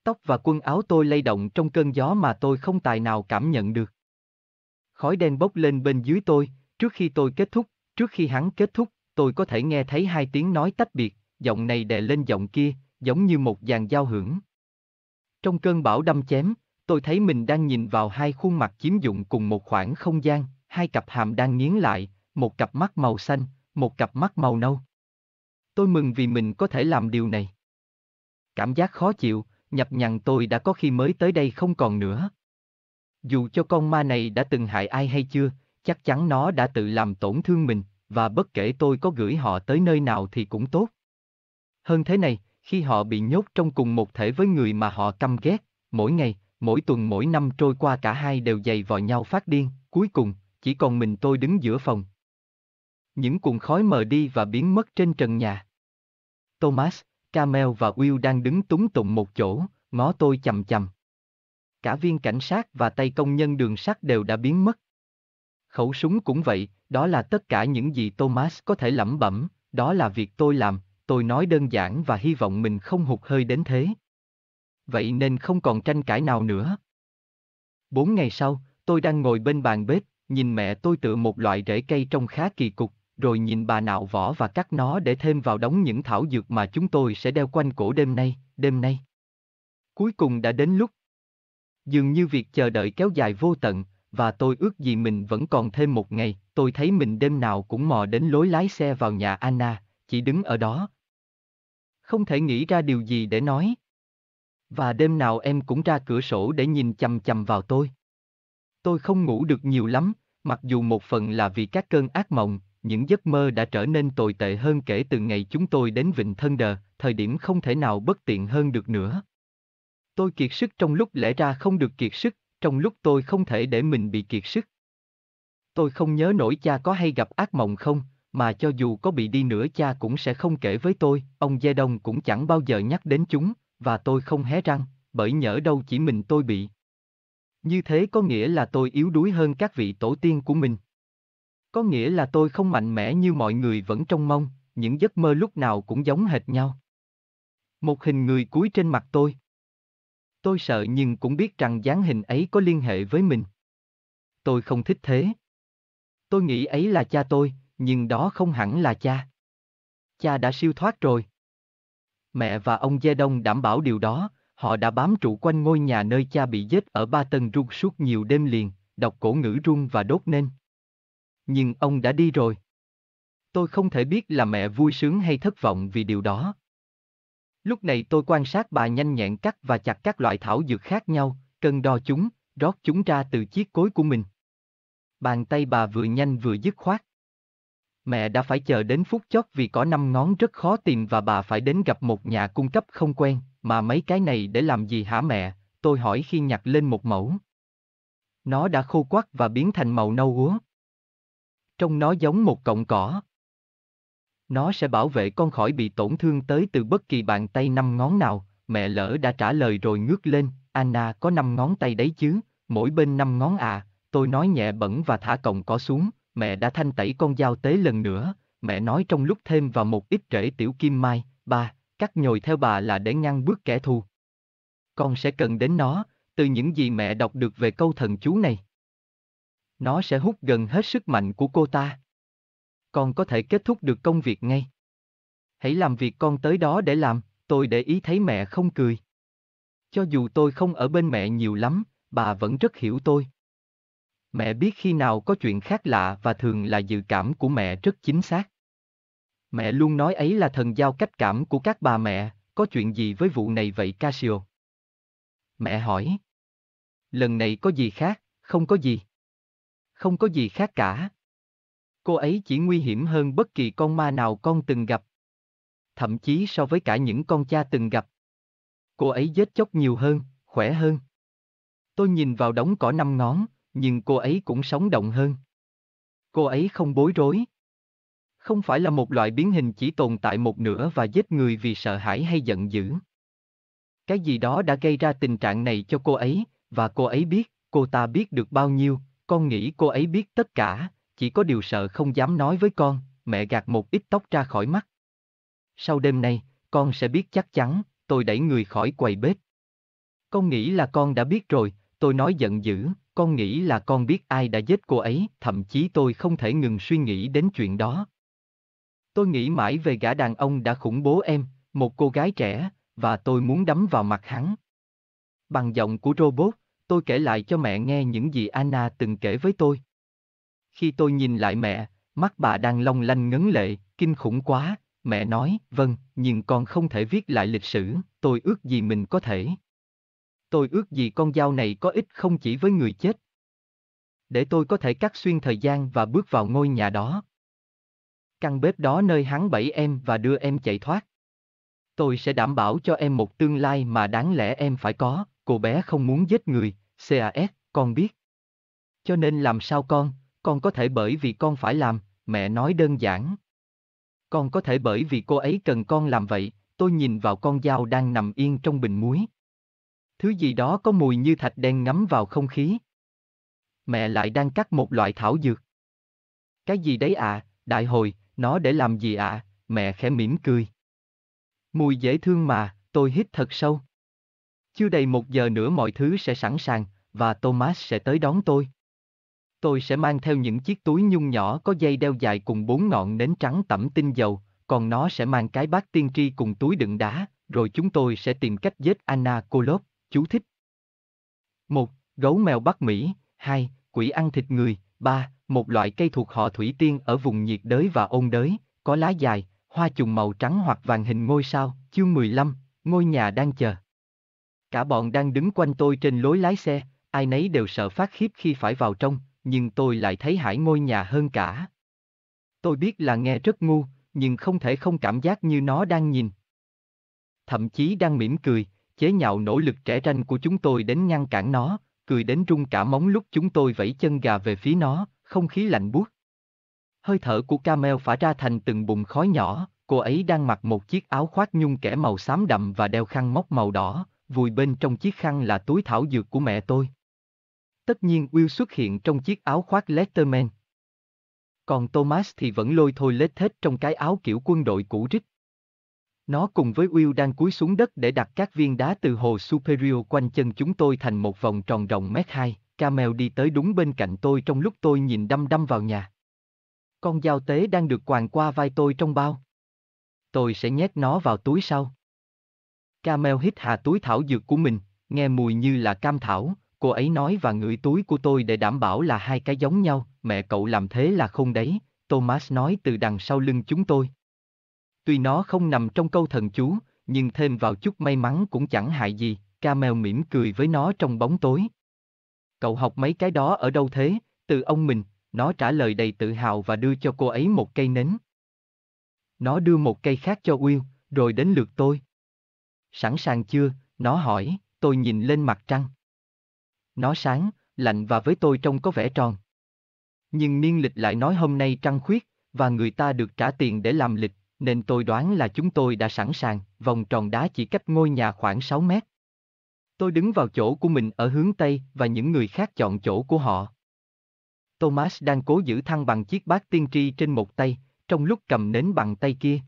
Tóc và quần áo tôi lay động trong cơn gió mà tôi không tài nào cảm nhận được. Khói đen bốc lên bên dưới tôi, trước khi tôi kết thúc, trước khi hắn kết thúc, tôi có thể nghe thấy hai tiếng nói tách biệt, giọng này đè lên giọng kia, giống như một dàn giao hưởng. Trong cơn bão đâm chém, tôi thấy mình đang nhìn vào hai khuôn mặt chiếm dụng cùng một khoảng không gian, hai cặp hàm đang nghiến lại, một cặp mắt màu xanh, một cặp mắt màu nâu. Tôi mừng vì mình có thể làm điều này. Cảm giác khó chịu, nhập nhằn tôi đã có khi mới tới đây không còn nữa. Dù cho con ma này đã từng hại ai hay chưa, chắc chắn nó đã tự làm tổn thương mình, và bất kể tôi có gửi họ tới nơi nào thì cũng tốt. Hơn thế này, khi họ bị nhốt trong cùng một thể với người mà họ căm ghét, mỗi ngày, mỗi tuần mỗi năm trôi qua cả hai đều dày vò nhau phát điên, cuối cùng, chỉ còn mình tôi đứng giữa phòng. Những cuộn khói mờ đi và biến mất trên trần nhà. Thomas, Camel và Will đang đứng túng tụng một chỗ, ngó tôi chầm chầm. Cả viên cảnh sát và tay công nhân đường sắt đều đã biến mất. Khẩu súng cũng vậy, đó là tất cả những gì Thomas có thể lẩm bẩm, đó là việc tôi làm, tôi nói đơn giản và hy vọng mình không hụt hơi đến thế. Vậy nên không còn tranh cãi nào nữa. Bốn ngày sau, tôi đang ngồi bên bàn bếp, nhìn mẹ tôi tựa một loại rễ cây trông khá kỳ cục, rồi nhìn bà nạo vỏ và cắt nó để thêm vào đống những thảo dược mà chúng tôi sẽ đeo quanh cổ đêm nay, đêm nay. Cuối cùng đã đến lúc. Dường như việc chờ đợi kéo dài vô tận, và tôi ước gì mình vẫn còn thêm một ngày, tôi thấy mình đêm nào cũng mò đến lối lái xe vào nhà Anna, chỉ đứng ở đó. Không thể nghĩ ra điều gì để nói. Và đêm nào em cũng ra cửa sổ để nhìn chằm chằm vào tôi. Tôi không ngủ được nhiều lắm, mặc dù một phần là vì các cơn ác mộng, những giấc mơ đã trở nên tồi tệ hơn kể từ ngày chúng tôi đến Vịnh Thân Đờ, thời điểm không thể nào bất tiện hơn được nữa. Tôi kiệt sức trong lúc lẽ ra không được kiệt sức, trong lúc tôi không thể để mình bị kiệt sức. Tôi không nhớ nổi cha có hay gặp ác mộng không, mà cho dù có bị đi nữa cha cũng sẽ không kể với tôi, ông Gia Đông cũng chẳng bao giờ nhắc đến chúng, và tôi không hé răng, bởi nhỡ đâu chỉ mình tôi bị. Như thế có nghĩa là tôi yếu đuối hơn các vị tổ tiên của mình. Có nghĩa là tôi không mạnh mẽ như mọi người vẫn trông mong, những giấc mơ lúc nào cũng giống hệt nhau. Một hình người cúi trên mặt tôi. Tôi sợ nhưng cũng biết rằng dáng hình ấy có liên hệ với mình. Tôi không thích thế. Tôi nghĩ ấy là cha tôi, nhưng đó không hẳn là cha. Cha đã siêu thoát rồi. Mẹ và ông Gia Đông đảm bảo điều đó, họ đã bám trụ quanh ngôi nhà nơi cha bị giết ở Ba tầng Rung suốt nhiều đêm liền, đọc cổ ngữ rung và đốt nên. Nhưng ông đã đi rồi. Tôi không thể biết là mẹ vui sướng hay thất vọng vì điều đó. Lúc này tôi quan sát bà nhanh nhẹn cắt và chặt các loại thảo dược khác nhau, cân đo chúng, rót chúng ra từ chiếc cối của mình. Bàn tay bà vừa nhanh vừa dứt khoát. Mẹ đã phải chờ đến phút chót vì có năm ngón rất khó tìm và bà phải đến gặp một nhà cung cấp không quen, mà mấy cái này để làm gì hả mẹ, tôi hỏi khi nhặt lên một mẫu. Nó đã khô quắt và biến thành màu nâu úa. Trông nó giống một cọng cỏ. Nó sẽ bảo vệ con khỏi bị tổn thương tới từ bất kỳ bàn tay năm ngón nào, mẹ lỡ đã trả lời rồi ngước lên, Anna có năm ngón tay đấy chứ, mỗi bên năm ngón à, tôi nói nhẹ bẩn và thả cọng cỏ xuống, mẹ đã thanh tẩy con dao tế lần nữa, mẹ nói trong lúc thêm vào một ít rễ tiểu kim mai, ba, cắt nhồi theo bà là để ngăn bước kẻ thù. Con sẽ cần đến nó, từ những gì mẹ đọc được về câu thần chú này. Nó sẽ hút gần hết sức mạnh của cô ta. Con có thể kết thúc được công việc ngay. Hãy làm việc con tới đó để làm, tôi để ý thấy mẹ không cười. Cho dù tôi không ở bên mẹ nhiều lắm, bà vẫn rất hiểu tôi. Mẹ biết khi nào có chuyện khác lạ và thường là dự cảm của mẹ rất chính xác. Mẹ luôn nói ấy là thần giao cách cảm của các bà mẹ, có chuyện gì với vụ này vậy Casio? Mẹ hỏi. Lần này có gì khác, không có gì. Không có gì khác cả. Cô ấy chỉ nguy hiểm hơn bất kỳ con ma nào con từng gặp. Thậm chí so với cả những con cha từng gặp. Cô ấy giết chóc nhiều hơn, khỏe hơn. Tôi nhìn vào đống cỏ năm ngón, nhưng cô ấy cũng sống động hơn. Cô ấy không bối rối. Không phải là một loại biến hình chỉ tồn tại một nửa và giết người vì sợ hãi hay giận dữ. Cái gì đó đã gây ra tình trạng này cho cô ấy, và cô ấy biết, cô ta biết được bao nhiêu, con nghĩ cô ấy biết tất cả, chỉ có điều sợ không dám nói với con, mẹ gạt một ít tóc ra khỏi mắt. Sau đêm nay, con sẽ biết chắc chắn, tôi đẩy người khỏi quầy bếp. Con nghĩ là con đã biết rồi, tôi nói giận dữ, con nghĩ là con biết ai đã giết cô ấy, thậm chí tôi không thể ngừng suy nghĩ đến chuyện đó. Tôi nghĩ mãi về gã đàn ông đã khủng bố em, một cô gái trẻ, và tôi muốn đấm vào mặt hắn. Bằng giọng của robot, tôi kể lại cho mẹ nghe những gì Anna từng kể với tôi. Khi tôi nhìn lại mẹ, mắt bà đang long lanh ngấn lệ, kinh khủng quá, mẹ nói, vâng, nhưng con không thể viết lại lịch sử, tôi ước gì mình có thể. Tôi ước gì con dao này có ích không chỉ với người chết. Để tôi có thể cắt xuyên thời gian và bước vào ngôi nhà đó. Căn bếp đó nơi hắn bẫy em và đưa em chạy thoát. Tôi sẽ đảm bảo cho em một tương lai mà đáng lẽ em phải có, cô bé không muốn giết người, CAS, con biết. Cho nên làm sao con, con có thể bởi vì con phải làm, mẹ nói đơn giản. Con có thể bởi vì cô ấy cần con làm vậy, tôi nhìn vào con dao đang nằm yên trong bình muối. Thứ gì đó có mùi như thạch đen ngấm vào không khí. Mẹ lại đang cắt một loại thảo dược. Cái gì đấy à, đại hồi, nó để làm gì à, mẹ khẽ mỉm cười. Mùi dễ thương mà, tôi hít thật sâu. Chưa đầy một giờ nữa mọi thứ sẽ sẵn sàng, và Thomas sẽ tới đón tôi. Tôi sẽ mang theo những chiếc túi nhung nhỏ có dây đeo dài cùng bốn ngọn nến trắng tẩm tinh dầu, còn nó sẽ mang cái bát tiên tri cùng túi đựng đá, rồi chúng tôi sẽ tìm cách giết Anna Kolov, chú thích. 1. Gấu mèo Bắc Mỹ 2. Quỷ ăn thịt người 3. Một loại cây thuộc họ thủy tiên ở vùng nhiệt đới và ôn đới, có lá dài, hoa trùng màu trắng hoặc vàng hình ngôi sao, chương 15, ngôi nhà đang chờ. Cả bọn đang đứng quanh tôi trên lối lái xe, ai nấy đều sợ phát khiếp khi phải vào trong, nhưng tôi lại thấy hải ngôi nhà hơn cả. Tôi biết là nghe rất ngu, nhưng không thể không cảm giác như nó đang nhìn. Thậm chí đang mỉm cười, chế nhạo nỗ lực trẻ ranh của chúng tôi đến ngăn cản nó, cười đến rung cả móng lúc chúng tôi vẫy chân gà về phía nó, không khí lạnh buốt. Hơi thở của Camel phả ra thành từng bùng khói nhỏ, cô ấy đang mặc một chiếc áo khoác nhung kẻ màu xám đậm và đeo khăn móc màu đỏ, vùi bên trong chiếc khăn là túi thảo dược của mẹ tôi. Tất nhiên Will xuất hiện trong chiếc áo khoác Letterman. Còn Thomas thì vẫn lôi thôi lết thết trong cái áo kiểu quân đội cũ rích. Nó cùng với Will đang cúi xuống đất để đặt các viên đá từ hồ Superior quanh chân chúng tôi thành một vòng tròn rộng mét hai. Camel đi tới đúng bên cạnh tôi trong lúc tôi nhìn đăm đăm vào nhà. Con dao tế đang được quàng qua vai tôi trong bao. Tôi sẽ nhét nó vào túi sau. Camel hít hà túi thảo dược của mình, nghe mùi như là cam thảo, cô ấy nói và ngửi túi của tôi để đảm bảo là hai cái giống nhau, mẹ cậu làm thế là không đấy, Thomas nói từ đằng sau lưng chúng tôi. Tuy nó không nằm trong câu thần chú, nhưng thêm vào chút may mắn cũng chẳng hại gì, Camel mỉm cười với nó trong bóng tối. Cậu học mấy cái đó ở đâu thế? Từ ông mình, nó trả lời đầy tự hào và đưa cho cô ấy một cây nến. Nó đưa một cây khác cho Will, rồi đến lượt tôi. Sẵn sàng chưa? Nó hỏi, tôi nhìn lên mặt trăng. Nó sáng, lạnh và với tôi trông có vẻ tròn. Nhưng niên lịch lại nói hôm nay trăng khuyết, và người ta được trả tiền để làm lịch, nên tôi đoán là chúng tôi đã sẵn sàng, vòng tròn đá chỉ cách ngôi nhà khoảng 6 mét. Tôi đứng vào chỗ của mình ở hướng Tây và những người khác chọn chỗ của họ. Thomas đang cố giữ thăng bằng chiếc bát tiên tri trên một tay, trong lúc cầm nến bằng tay kia.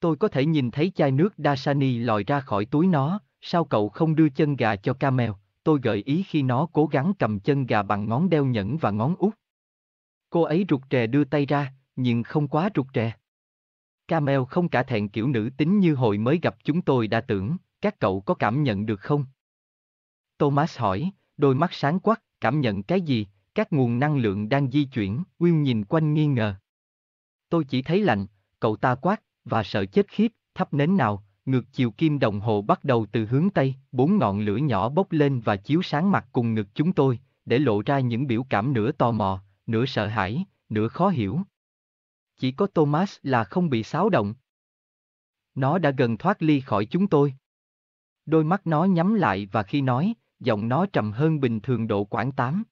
Tôi có thể nhìn thấy chai nước Dasani lòi ra khỏi túi nó, sao cậu không đưa chân gà cho Camel, tôi gợi ý khi nó cố gắng cầm chân gà bằng ngón đeo nhẫn và ngón út. Cô ấy rụt rè đưa tay ra, nhưng không quá rụt rè. Camel không cả thẹn kiểu nữ tính như hồi mới gặp chúng tôi đã tưởng, các cậu có cảm nhận được không? Thomas hỏi, đôi mắt sáng quắc, cảm nhận cái gì, các nguồn năng lượng đang di chuyển, Will nhìn quanh nghi ngờ. Tôi chỉ thấy lạnh, cậu ta quát, và sợ chết khiếp, thắp nến nào, ngược chiều kim đồng hồ bắt đầu từ hướng Tây, bốn ngọn lửa nhỏ bốc lên và chiếu sáng mặt cùng ngực chúng tôi, để lộ ra những biểu cảm nửa tò mò, nửa sợ hãi, nửa khó hiểu. Chỉ có Thomas là không bị xáo động. Nó đã gần thoát ly khỏi chúng tôi. Đôi mắt nó nhắm lại và khi nói, giọng nó trầm hơn bình thường độ khoảng 8.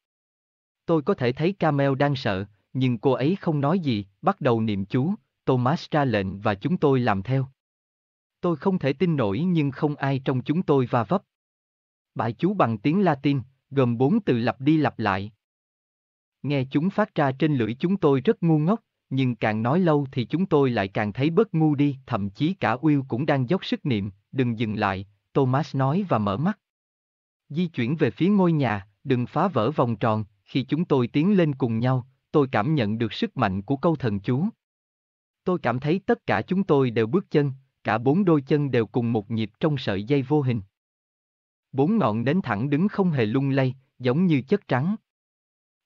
Tôi có thể thấy Camel đang sợ, nhưng cô ấy không nói gì, bắt đầu niệm chú, Thomas ra lệnh và chúng tôi làm theo. Tôi không thể tin nổi nhưng không ai trong chúng tôi va vấp. Bài chú bằng tiếng Latin, gồm bốn từ lặp đi lặp lại. Nghe chúng phát ra trên lưỡi chúng tôi rất ngu ngốc, nhưng càng nói lâu thì chúng tôi lại càng thấy bớt ngu đi, thậm chí cả Will cũng đang dốc sức niệm, đừng dừng lại, Thomas nói và mở mắt. Di chuyển về phía ngôi nhà, đừng phá vỡ vòng tròn, khi chúng tôi tiến lên cùng nhau, tôi cảm nhận được sức mạnh của câu thần chú. Tôi cảm thấy tất cả chúng tôi đều bước chân, cả bốn đôi chân đều cùng một nhịp trong sợi dây vô hình. Bốn ngọn nến thẳng đứng không hề lung lay, giống như chất trắng.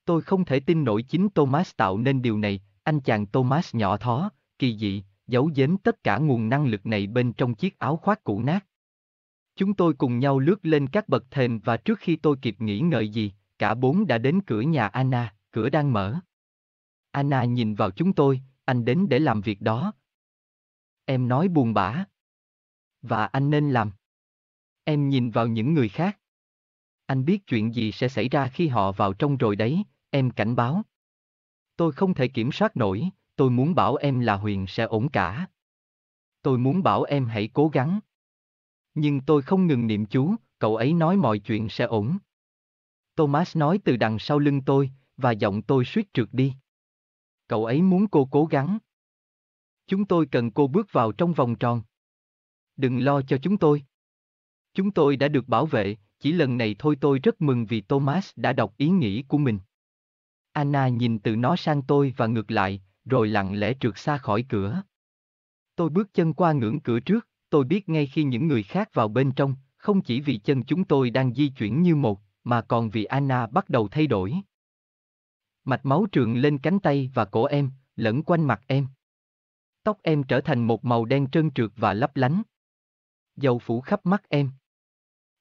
Tôi không thể tin nổi chính Thomas tạo nên điều này, anh chàng Thomas nhỏ thó, kỳ dị, giấu giếm tất cả nguồn năng lực này bên trong chiếc áo khoác cũ nát. Chúng tôi cùng nhau lướt lên các bậc thềm và trước khi tôi kịp nghĩ ngợi gì, cả bốn đã đến cửa nhà Anna, cửa đang mở. Anna nhìn vào chúng tôi, anh đến để làm việc đó. Em nói buồn bã. Và anh nên làm. Em nhìn vào những người khác. Anh biết chuyện gì sẽ xảy ra khi họ vào trong rồi đấy, em cảnh báo. Tôi không thể kiểm soát nổi, tôi muốn bảo em là Huyền sẽ ổn cả. Tôi muốn bảo em hãy cố gắng. Nhưng tôi không ngừng niệm chú, cậu ấy nói mọi chuyện sẽ ổn. Thomas nói từ đằng sau lưng tôi, và giọng tôi suýt trượt đi. Cậu ấy muốn cô cố gắng. Chúng tôi cần cô bước vào trong vòng tròn. Đừng lo cho chúng tôi. Chúng tôi đã được bảo vệ, chỉ lần này thôi tôi rất mừng vì Thomas đã đọc ý nghĩ của mình. Anna nhìn từ nó sang tôi và ngược lại, rồi lặng lẽ trượt xa khỏi cửa. Tôi bước chân qua ngưỡng cửa trước, tôi biết ngay khi những người khác vào bên trong, không chỉ vì chân chúng tôi đang di chuyển như một, mà còn vì Anna bắt đầu thay đổi. Mạch máu trượng lên cánh tay và cổ em, lẫn quanh mặt em. Tóc em trở thành một màu đen trơn trượt và lấp lánh. Dầu phủ khắp mắt em.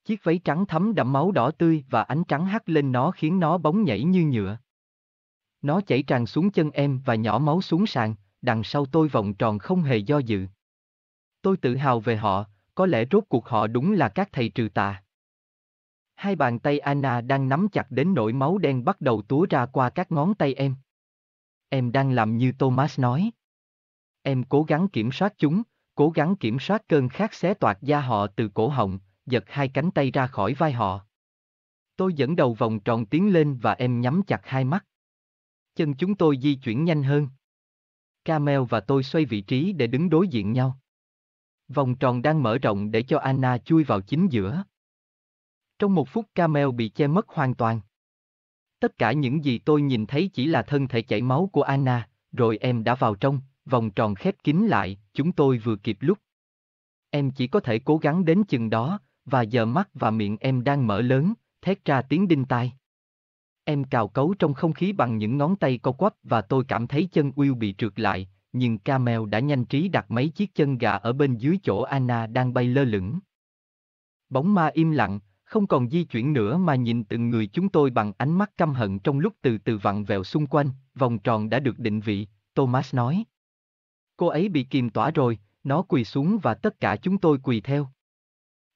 Chiếc váy trắng thấm đẫm máu đỏ tươi và ánh trắng hắt lên nó khiến nó bóng nhảy như nhựa. Nó chảy tràn xuống chân em và nhỏ máu xuống sàn, đằng sau tôi vòng tròn không hề do dự. Tôi tự hào về họ, có lẽ rốt cuộc họ đúng là các thầy trừ tà. Hai bàn tay Anna đang nắm chặt đến nỗi máu đen bắt đầu túa ra qua các ngón tay em. Em đang làm như Thomas nói. Em cố gắng kiểm soát chúng, cố gắng kiểm soát cơn khát xé toạc da họ từ cổ họng, giật hai cánh tay ra khỏi vai họ. Tôi dẫn đầu vòng tròn tiến lên và em nhắm chặt hai mắt. Chân chúng tôi di chuyển nhanh hơn. Camel và tôi xoay vị trí để đứng đối diện nhau. Vòng tròn đang mở rộng để cho Anna chui vào chính giữa. Trong một phút Camel bị che mất hoàn toàn. Tất cả những gì tôi nhìn thấy chỉ là thân thể chảy máu của Anna, rồi em đã vào trong, vòng tròn khép kín lại, chúng tôi vừa kịp lúc. Em chỉ có thể cố gắng đến chừng đó, và giờ mắt và miệng em đang mở lớn, thét ra tiếng đinh tai. Em cào cấu trong không khí bằng những ngón tay co quắp và tôi cảm thấy chân Will bị trượt lại, nhưng Camel đã nhanh trí đặt mấy chiếc chân gà ở bên dưới chỗ Anna đang bay lơ lửng. Bóng ma im lặng, không còn di chuyển nữa mà nhìn từng người chúng tôi bằng ánh mắt căm hận trong lúc từ từ vặn vẹo xung quanh, vòng tròn đã được định vị, Thomas nói. Cô ấy bị kìm tỏa rồi, nó quỳ xuống và tất cả chúng tôi quỳ theo.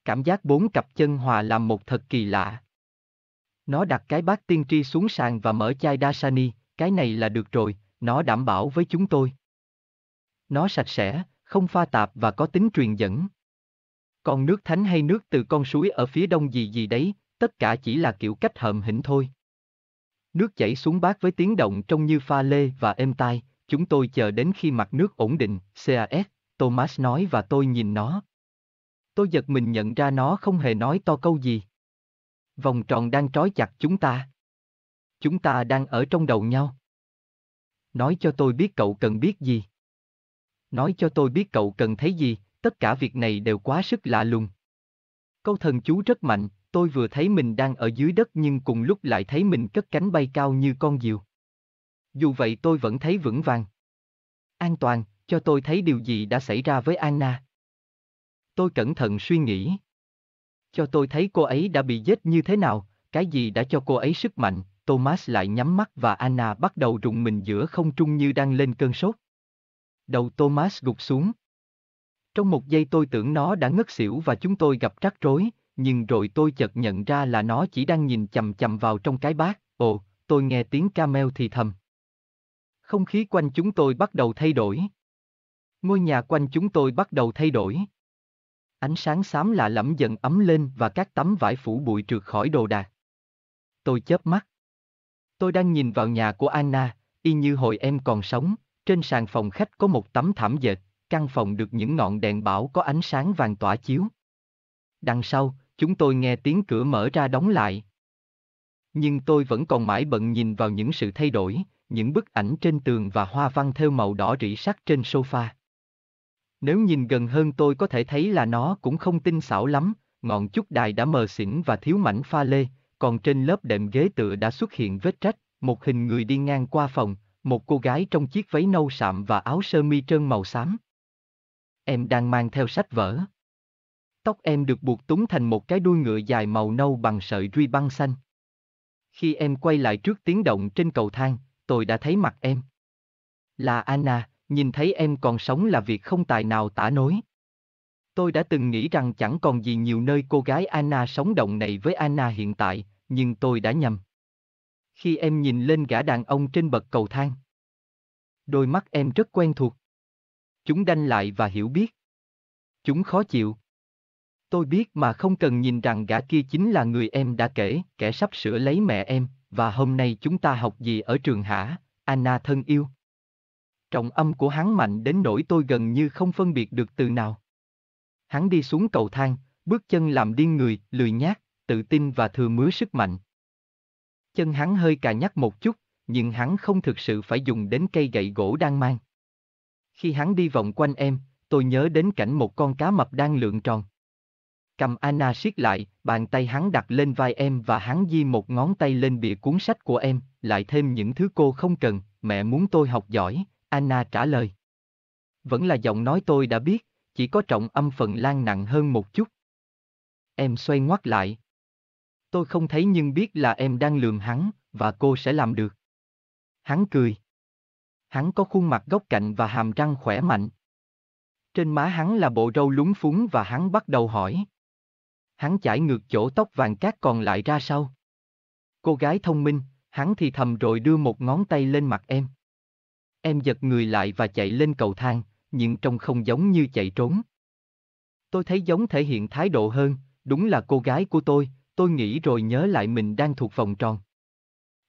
Cảm giác bốn cặp chân hòa làm một thật kỳ lạ. Nó đặt cái bát tiên tri xuống sàn và mở chai Dasani, cái này là được rồi, nó đảm bảo với chúng tôi. Nó sạch sẽ, không pha tạp và có tính truyền dẫn. Còn nước thánh hay nước từ con suối ở phía đông gì gì đấy, tất cả chỉ là kiểu cách hợm hĩnh thôi. Nước chảy xuống bát với tiếng động trông như pha lê và êm tai, chúng tôi chờ đến khi mặt nước ổn định, CAS, Thomas nói và tôi nhìn nó. Tôi giật mình nhận ra nó không hề nói to câu gì. Vòng tròn đang trói chặt chúng ta. Chúng ta đang ở trong đầu nhau. Nói cho tôi biết cậu cần biết gì. Nói cho tôi biết cậu cần thấy gì, tất cả việc này đều quá sức lạ lùng. Câu thần chú rất mạnh, tôi vừa thấy mình đang ở dưới đất nhưng cùng lúc lại thấy mình cất cánh bay cao như con diều. Dù vậy tôi vẫn thấy vững vàng. An toàn, cho tôi thấy điều gì đã xảy ra với Anna. Tôi cẩn thận suy nghĩ. Cho tôi thấy cô ấy đã bị giết như thế nào, cái gì đã cho cô ấy sức mạnh, Thomas lại nhắm mắt và Anna bắt đầu rụng mình giữa không trung như đang lên cơn sốt. Đầu Thomas gục xuống. Trong một giây tôi tưởng nó đã ngất xỉu và chúng tôi gặp rắc rối, nhưng rồi tôi chợt nhận ra là nó chỉ đang nhìn chầm chầm vào trong cái bát, ồ, tôi nghe tiếng camel thì thầm. Không khí quanh chúng tôi bắt đầu thay đổi. Ngôi nhà quanh chúng tôi bắt đầu thay đổi. Ánh sáng xám lạ lẫm dần ấm lên và các tấm vải phủ bụi trượt khỏi đồ đạc. Tôi chớp mắt. Tôi đang nhìn vào nhà của Anna, y như hồi em còn sống, trên sàn phòng khách có một tấm thảm dệt, căn phòng được những ngọn đèn bảo có ánh sáng vàng tỏa chiếu. Đằng sau, chúng tôi nghe tiếng cửa mở ra đóng lại. Nhưng tôi vẫn còn mãi bận nhìn vào những sự thay đổi, những bức ảnh trên tường và hoa văn theo màu đỏ rỉ sắt trên sofa. Nếu nhìn gần hơn tôi có thể thấy là nó cũng không tinh xảo lắm, ngọn chút đài đã mờ xỉn và thiếu mảnh pha lê, còn trên lớp đệm ghế tựa đã xuất hiện vết rách, một hình người đi ngang qua phòng, một cô gái trong chiếc váy nâu sạm và áo sơ mi trơn màu xám. Em đang mang theo sách vở. Tóc em được buộc túng thành một cái đuôi ngựa dài màu nâu bằng sợi ruy băng xanh. Khi em quay lại trước tiếng động trên cầu thang, tôi đã thấy mặt em. Là Anna, nhìn thấy em còn sống là việc không tài nào tả nối. Tôi đã từng nghĩ rằng chẳng còn gì nhiều nơi cô gái Anna sống động này với Anna hiện tại, nhưng tôi đã nhầm. Khi em nhìn lên gã đàn ông trên bậc cầu thang. Đôi mắt em rất quen thuộc. Chúng đanh lại và hiểu biết. Chúng khó chịu. Tôi biết mà không cần nhìn rằng gã kia chính là người em đã kể, kẻ sắp sửa lấy mẹ em, và hôm nay chúng ta học gì ở trường hả, Anna thân yêu. Trọng âm của hắn mạnh đến nỗi tôi gần như không phân biệt được từ nào. Hắn đi xuống cầu thang, bước chân làm điên người, lười nhác, tự tin và thừa mứa sức mạnh. Chân hắn hơi cà nhắc một chút, nhưng hắn không thực sự phải dùng đến cây gậy gỗ đang mang. Khi hắn đi vòng quanh em, tôi nhớ đến cảnh một con cá mập đang lượn tròn. Cầm Anna siết lại, bàn tay hắn đặt lên vai em và hắn di một ngón tay lên bìa cuốn sách của em, lại thêm những thứ cô không cần, mẹ muốn tôi học giỏi, Anna trả lời. Vẫn là giọng nói tôi đã biết, chỉ có trọng âm phần lan nặng hơn một chút. Em xoay ngoắt lại. Tôi không thấy nhưng biết là em đang lườm hắn, và cô sẽ làm được. Hắn cười. Hắn có khuôn mặt góc cạnh và hàm răng khỏe mạnh. Trên má hắn là bộ râu lúng phúng và hắn bắt đầu hỏi. Hắn chải ngược chỗ tóc vàng cát còn lại ra sau. Cô gái thông minh, hắn thì thầm rồi đưa một ngón tay lên mặt em. Em giật người lại và chạy lên cầu thang, nhưng trông không giống như chạy trốn. Tôi thấy giống thể hiện thái độ hơn, đúng là cô gái của tôi, tôi nghĩ rồi nhớ lại mình đang thuộc vòng tròn.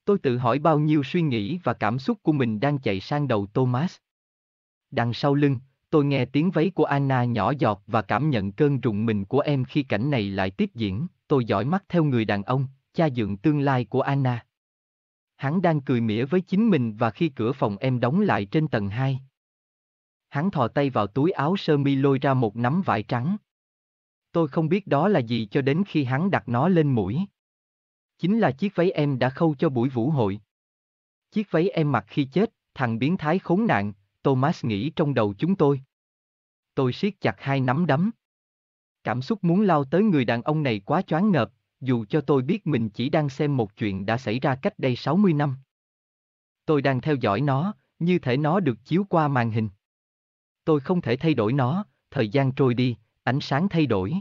Tôi tự hỏi bao nhiêu suy nghĩ và cảm xúc của mình đang chạy sang đầu Thomas. Đằng sau lưng, tôi nghe tiếng váy của Anna nhỏ giọt và cảm nhận cơn rùng mình của em khi cảnh này lại tiếp diễn, tôi dõi mắt theo người đàn ông, cha dựng tương lai của Anna. Hắn đang cười mỉa với chính mình và khi cửa phòng em đóng lại trên tầng 2. Hắn thò tay vào túi áo sơ mi lôi ra một nắm vải trắng. Tôi không biết đó là gì cho đến khi hắn đặt nó lên mũi. Chính là chiếc váy em đã khâu cho buổi vũ hội. Chiếc váy em mặc khi chết, thằng biến thái khốn nạn, Thomas nghĩ trong đầu chúng tôi. Tôi siết chặt hai nắm đấm. Cảm xúc muốn lao tới người đàn ông này quá choáng ngợp, dù cho tôi biết mình chỉ đang xem một chuyện đã xảy ra cách đây 60 năm. Tôi đang theo dõi nó, như thể nó được chiếu qua màn hình. Tôi không thể thay đổi nó, thời gian trôi đi, ánh sáng thay đổi.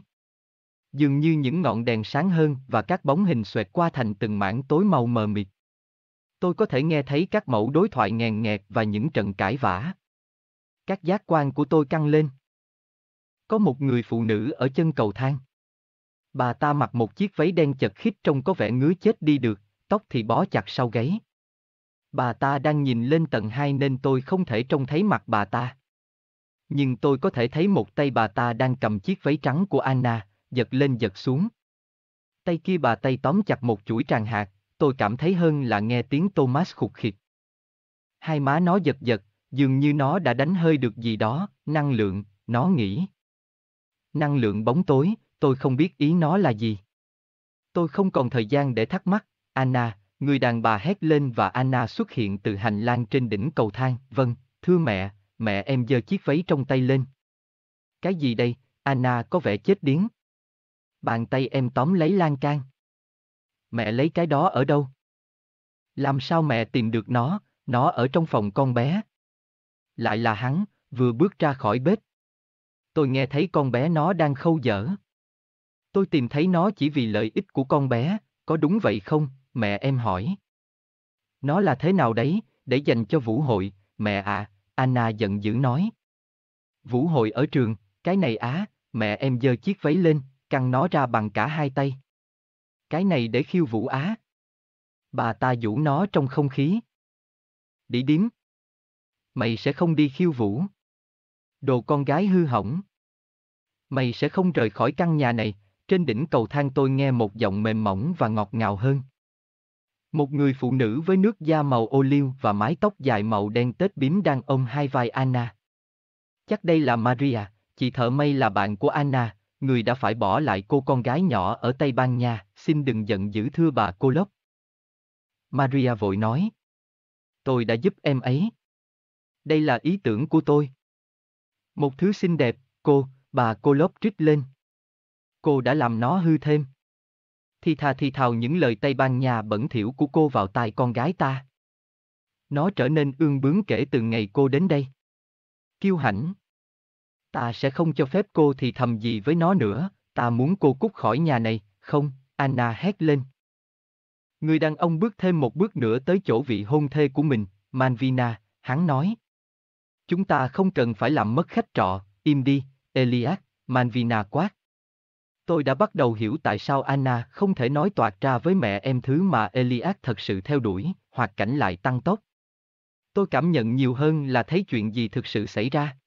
Dường như những ngọn đèn sáng hơn và các bóng hình xoẹt qua thành từng mảng tối màu mờ mịt. Tôi có thể nghe thấy các mẫu đối thoại ngàn nghẹt và những trận cãi vã. Các giác quan của tôi căng lên. Có một người phụ nữ ở chân cầu thang. Bà ta mặc một chiếc váy đen chật khít trông có vẻ ngứa chết đi được, tóc thì bó chặt sau gáy. Bà ta đang nhìn lên tầng hai nên tôi không thể trông thấy mặt bà ta. Nhưng tôi có thể thấy một tay bà ta đang cầm chiếc váy trắng của Anna, giật lên giật xuống. Tay kia bà tay tóm chặt một chuỗi tràng hạt, tôi cảm thấy hơn là nghe tiếng Thomas khục khịt. Hai má nó giật giật, dường như nó đã đánh hơi được gì đó, năng lượng, nó nghĩ. Năng lượng bóng tối, tôi không biết ý nó là gì. Tôi không còn thời gian để thắc mắc, Anna, người đàn bà hét lên và Anna xuất hiện từ hành lang trên đỉnh cầu thang, vâng, thưa mẹ, mẹ em giơ chiếc váy trong tay lên. Cái gì đây, Anna có vẻ chết điếng. Bàn tay em tóm lấy lan can. Mẹ lấy cái đó ở đâu? Làm sao mẹ tìm được nó, nó ở trong phòng con bé. Lại là hắn, vừa bước ra khỏi bếp. Tôi nghe thấy con bé nó đang khâu dở. Tôi tìm thấy nó chỉ vì lợi ích của con bé, có đúng vậy không, mẹ em hỏi. Nó là thế nào đấy, để dành cho vũ hội, mẹ à, Anna giận dữ nói. Vũ hội ở trường, cái này á, mẹ em giơ chiếc váy lên, căng nó ra bằng cả hai tay. Cái này để khiêu vũ á. Bà ta vũ nó trong không khí. Đi điếm. Mày sẽ không đi khiêu vũ. Đồ con gái hư hỏng. Mày sẽ không rời khỏi căn nhà này, trên đỉnh cầu thang tôi nghe một giọng mềm mỏng và ngọt ngào hơn. Một người phụ nữ với nước da màu ô liu và mái tóc dài màu đen tết bím đang ôm hai vai Anna. Chắc đây là Maria, chị thợ mây là bạn của Anna, người đã phải bỏ lại cô con gái nhỏ ở Tây Ban Nha, xin đừng giận dữ thưa bà cô lốc. Maria vội nói. Tôi đã giúp em ấy. Đây là ý tưởng của tôi. Một thứ xinh đẹp, cô, bà cô lốc trích lên. Cô đã làm nó hư thêm. Thì thà thì thào những lời Tây Ban Nha bẩn thỉu của cô vào tai con gái ta. Nó trở nên ương bướng kể từ ngày cô đến đây. Kiêu hãnh. Ta sẽ không cho phép cô thì thầm gì với nó nữa, ta muốn cô cút khỏi nhà này, không, Anna hét lên. Người đàn ông bước thêm một bước nữa tới chỗ vị hôn thê của mình, Manvina, hắn nói. Chúng ta không cần phải làm mất khách trọ, im đi, Elias, Manvina quát. Tôi đã bắt đầu hiểu tại sao Anna không thể nói toạc ra với mẹ em thứ mà Elias thật sự theo đuổi, hoặc cảnh lại tăng tốc. Tôi cảm nhận nhiều hơn là thấy chuyện gì thực sự xảy ra.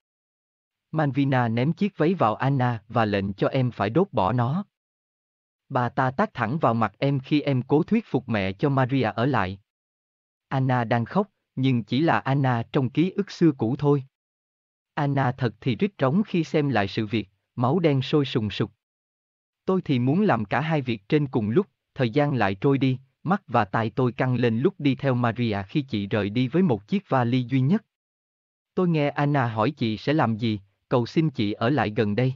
Manvina ném chiếc váy vào Anna và lệnh cho em phải đốt bỏ nó. Bà ta tác thẳng vào mặt em khi em cố thuyết phục mẹ cho Maria ở lại. Anna đang khóc, nhưng chỉ là Anna trong ký ức xưa cũ thôi. Anna thật thì rít trống khi xem lại sự việc, máu đen sôi sùng sục. Tôi thì muốn làm cả hai việc trên cùng lúc, thời gian lại trôi đi, mắt và tai tôi căng lên lúc đi theo Maria khi chị rời đi với một chiếc vali duy nhất. Tôi nghe Anna hỏi chị sẽ làm gì, cầu xin chị ở lại gần đây.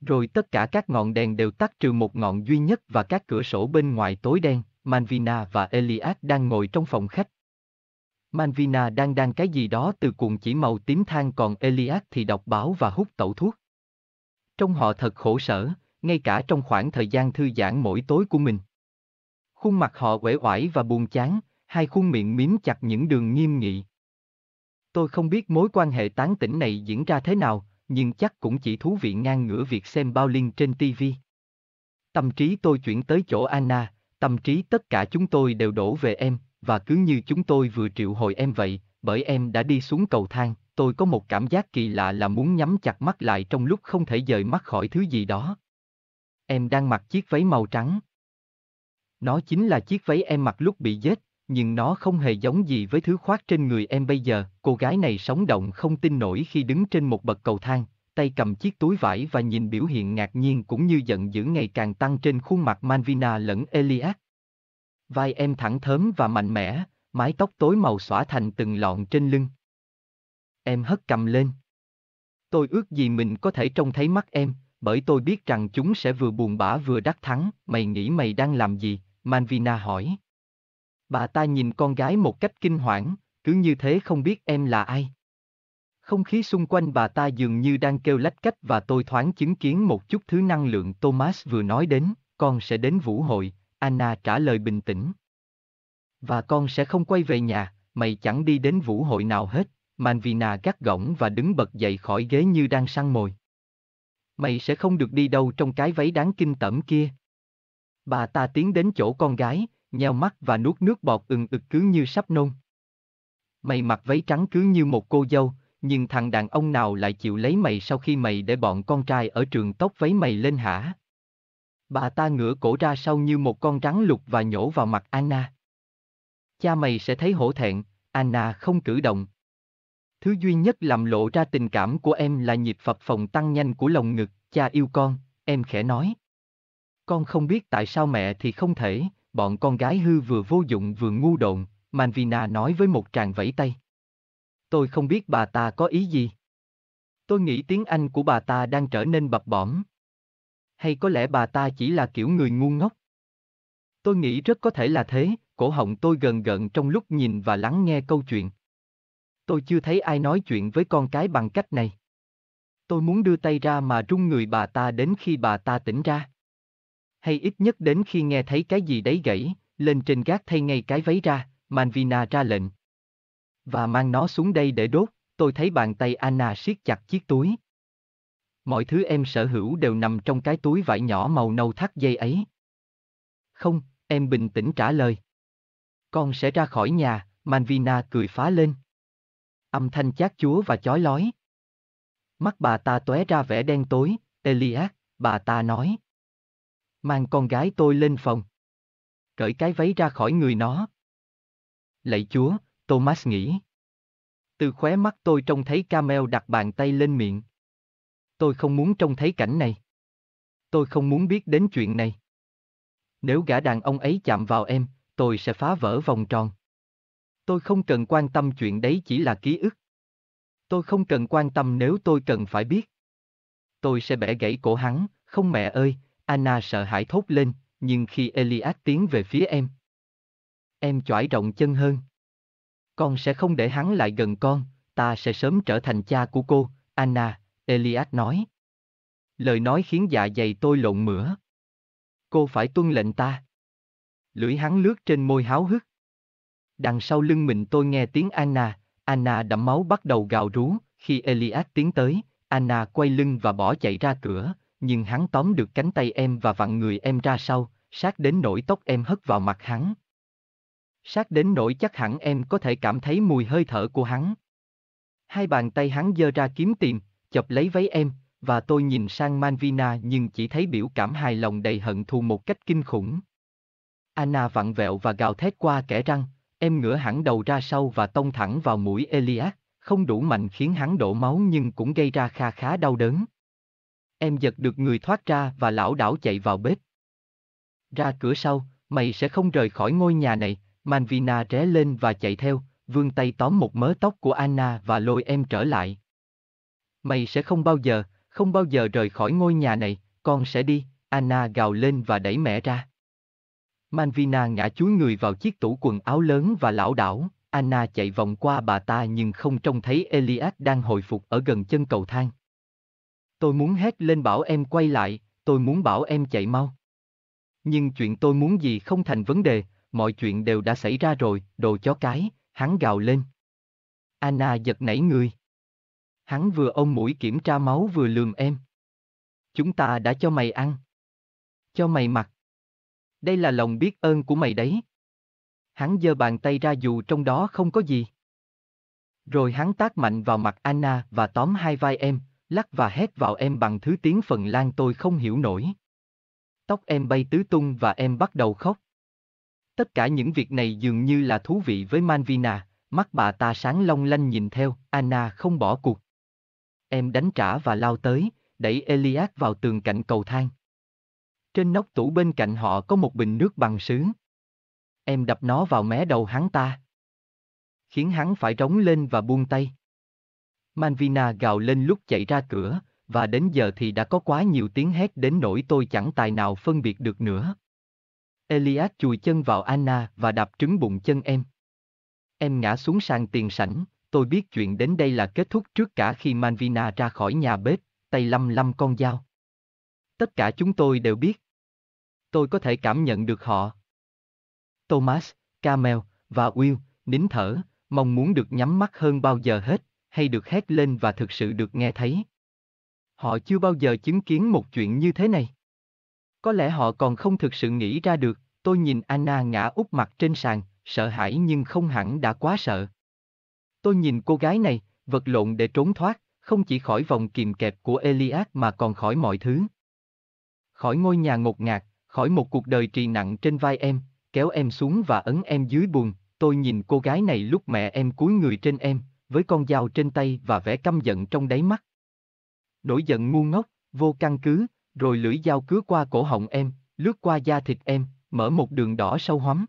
Rồi tất cả các ngọn đèn đều tắt trừ một ngọn duy nhất và các cửa sổ bên ngoài tối đen, Manvina và Elias đang ngồi trong phòng khách. Manvina đang đan cái gì đó từ cuộn chỉ màu tím than còn Elias thì đọc báo và hút tẩu thuốc. Trong họ thật khổ sở, ngay cả trong khoảng thời gian thư giãn mỗi tối của mình. Khuôn mặt họ uể oải và buồn chán, hai khuôn miệng mím chặt những đường nghiêm nghị. Tôi không biết mối quan hệ tán tỉnh này diễn ra thế nào, nhưng chắc cũng chỉ thú vị ngang ngửa việc xem bao liên trên TV. Tâm trí tôi chuyển tới chỗ Anna, tâm trí tất cả chúng tôi đều đổ về em, và cứ như chúng tôi vừa triệu hồi em vậy, bởi em đã đi xuống cầu thang, tôi có một cảm giác kỳ lạ là muốn nhắm chặt mắt lại trong lúc không thể rời mắt khỏi thứ gì đó. Em đang mặc chiếc váy màu trắng. Nó chính là chiếc váy em mặc lúc bị giết, nhưng nó không hề giống gì với thứ khoác trên người em bây giờ. Cô gái này sống động không tin nổi khi đứng trên một bậc cầu thang, tay cầm chiếc túi vải và nhìn biểu hiện ngạc nhiên cũng như giận dữ ngày càng tăng trên khuôn mặt Manvina lẫn Elias. Vai em thẳng thớm và mạnh mẽ, mái tóc tối màu xõa thành từng lọn trên lưng. Em hất cầm lên. Tôi ước gì mình có thể trông thấy mắt em, bởi tôi biết rằng chúng sẽ vừa buồn bã vừa đắc thắng. Mày nghĩ mày đang làm gì? Manvina hỏi. Bà ta nhìn con gái một cách kinh hoảng, cứ như thế không biết em là ai. Không khí xung quanh bà ta dường như đang kêu lách cách và tôi thoáng chứng kiến một chút thứ năng lượng Thomas vừa nói đến, con sẽ đến vũ hội, Anna trả lời bình tĩnh. Và con sẽ không quay về nhà, mày chẳng đi đến vũ hội nào hết, Manvina gắt gỏng và đứng bật dậy khỏi ghế như đang săn mồi. Mày sẽ không được đi đâu trong cái váy đáng kinh tởm kia. Bà ta tiến đến chỗ con gái, nheo mắt và nuốt nước bọt ừng ực cứ như sắp nôn. Mày mặc váy trắng cứ như một cô dâu, nhưng thằng đàn ông nào lại chịu lấy mày sau khi mày để bọn con trai ở trường tóc váy mày lên hả? Bà ta ngửa cổ ra sau như một con rắn lục và nhổ vào mặt Anna. Cha mày sẽ thấy hổ thẹn, Anna không cử động. Thứ duy nhất làm lộ ra tình cảm của em là nhịp phập phồng tăng nhanh của lồng ngực, cha yêu con, em khẽ nói. Con không biết tại sao mẹ thì không thể, bọn con gái hư vừa vô dụng vừa ngu độn, Manvina nói với một tràng vẫy tay. Tôi không biết bà ta có ý gì. Tôi nghĩ tiếng Anh của bà ta đang trở nên bập bõm. Hay có lẽ bà ta chỉ là kiểu người ngu ngốc? Tôi nghĩ rất có thể là thế, cổ họng tôi gần gần trong lúc nhìn và lắng nghe câu chuyện. Tôi chưa thấy ai nói chuyện với con cái bằng cách này. Tôi muốn đưa tay ra mà rung người bà ta đến khi bà ta tỉnh ra. Hay ít nhất đến khi nghe thấy cái gì đấy gãy, lên trên gác thay ngay cái váy ra, Manvina ra lệnh. Và mang nó xuống đây để đốt, tôi thấy bàn tay Anna siết chặt chiếc túi. Mọi thứ em sở hữu đều nằm trong cái túi vải nhỏ màu nâu thắt dây ấy. Không, em bình tĩnh trả lời. Con sẽ ra khỏi nhà, Manvina cười phá lên. Âm thanh chát chúa và chói lói. Mắt bà ta tóe ra vẻ đen tối, Elias, bà ta nói. Mang con gái tôi lên phòng. Cởi cái váy ra khỏi người nó. Lạy chúa, Thomas nghĩ. Từ khóe mắt tôi trông thấy Camel đặt bàn tay lên miệng. Tôi không muốn trông thấy cảnh này. Tôi không muốn biết đến chuyện này. Nếu gã đàn ông ấy chạm vào em, tôi sẽ phá vỡ vòng tròn. Tôi không cần quan tâm chuyện đấy chỉ là ký ức. Tôi không cần quan tâm nếu tôi cần phải biết. Tôi sẽ bẻ gãy cổ hắn, không mẹ ơi, Anna sợ hãi thốt lên, nhưng khi Elias tiến về phía em. Em chỏi rộng chân hơn. Con sẽ không để hắn lại gần con, ta sẽ sớm trở thành cha của cô, Anna, Elias nói. Lời nói khiến dạ dày tôi lộn mửa. Cô phải tuân lệnh ta. Lưỡi hắn lướt trên môi háo hức. Đằng sau lưng mình tôi nghe tiếng Anna, Anna đẫm máu bắt đầu gào rú, khi Elias tiến tới, Anna quay lưng và bỏ chạy ra cửa, nhưng hắn tóm được cánh tay em và vặn người em ra sau, sát đến nỗi tóc em hất vào mặt hắn. Sát đến nỗi chắc hẳn em có thể cảm thấy mùi hơi thở của hắn. Hai bàn tay hắn giơ ra kiếm tìm, chọc lấy váy em, và tôi nhìn sang Manvina nhưng chỉ thấy biểu cảm hài lòng đầy hận thù một cách kinh khủng. Anna vặn vẹo và gào thét qua kẻ răng, em ngửa hẳn đầu ra sau và tông thẳng vào mũi Elias, không đủ mạnh khiến hắn đổ máu nhưng cũng gây ra kha khá đau đớn. Em giật được người thoát ra và lão đảo chạy vào bếp. Ra cửa sau, mày sẽ không rời khỏi ngôi nhà này, Manvina ré lên và chạy theo, vươn tay tóm một mớ tóc của Anna và lôi em trở lại. Mày sẽ không bao giờ, không bao giờ rời khỏi ngôi nhà này, con sẽ đi, Anna gào lên và đẩy mẹ ra. Manvina ngã chúi người vào chiếc tủ quần áo lớn và lão đảo, Anna chạy vòng qua bà ta nhưng không trông thấy Elias đang hồi phục ở gần chân cầu thang. Tôi muốn hét lên bảo em quay lại, tôi muốn bảo em chạy mau. Nhưng chuyện tôi muốn gì không thành vấn đề, mọi chuyện đều đã xảy ra rồi, đồ chó cái, hắn gào lên. Anna giật nảy người. Hắn vừa ôm mũi kiểm tra máu vừa lườm em. Chúng ta đã cho mày ăn. Cho mày mặc. Đây là lòng biết ơn của mày đấy. Hắn giơ bàn tay ra dù trong đó không có gì. Rồi hắn tác mạnh vào mặt Anna và tóm hai vai em, lắc và hét vào em bằng thứ tiếng Phần Lan tôi không hiểu nổi. Tóc em bay tứ tung và em bắt đầu khóc. Tất cả những việc này dường như là thú vị với Manvina, mắt bà ta sáng long lanh nhìn theo, Anna không bỏ cuộc. Em đánh trả và lao tới, đẩy Elias vào tường cạnh cầu thang. Trên nóc tủ bên cạnh họ có một bình nước bằng sứ. Em đập nó vào mé đầu hắn ta. Khiến hắn phải rống lên và buông tay. Manvina gào lên lúc chạy ra cửa, và đến giờ thì đã có quá nhiều tiếng hét đến nỗi tôi chẳng tài nào phân biệt được nữa. Elias chùi chân vào Anna và đạp trứng bụng chân em. Em ngã xuống sàn tiền sảnh, tôi biết chuyện đến đây là kết thúc trước cả khi Manvina ra khỏi nhà bếp, tay lăm lăm con dao. Tất cả chúng tôi đều biết. Tôi có thể cảm nhận được họ. Thomas, Camel và Will nín thở, mong muốn được nhắm mắt hơn bao giờ hết, hay được hét lên và thực sự được nghe thấy. Họ chưa bao giờ chứng kiến một chuyện như thế này. Có lẽ họ còn không thực sự nghĩ ra được, tôi nhìn Anna ngã úp mặt trên sàn, sợ hãi nhưng không hẳn đã quá sợ. Tôi nhìn cô gái này, vật lộn để trốn thoát, không chỉ khỏi vòng kìm kẹp của Elias mà còn khỏi mọi thứ. Khỏi ngôi nhà ngột ngạt, khỏi một cuộc đời trì nặng trên vai em, kéo em xuống và ấn em dưới buồn, tôi nhìn cô gái này lúc mẹ em cúi người trên em, với con dao trên tay và vẻ căm giận trong đáy mắt. Nổi giận ngu ngốc, vô căn cứ, rồi lưỡi dao cứa qua cổ họng em, lướt qua da thịt em, mở một đường đỏ sâu hoắm.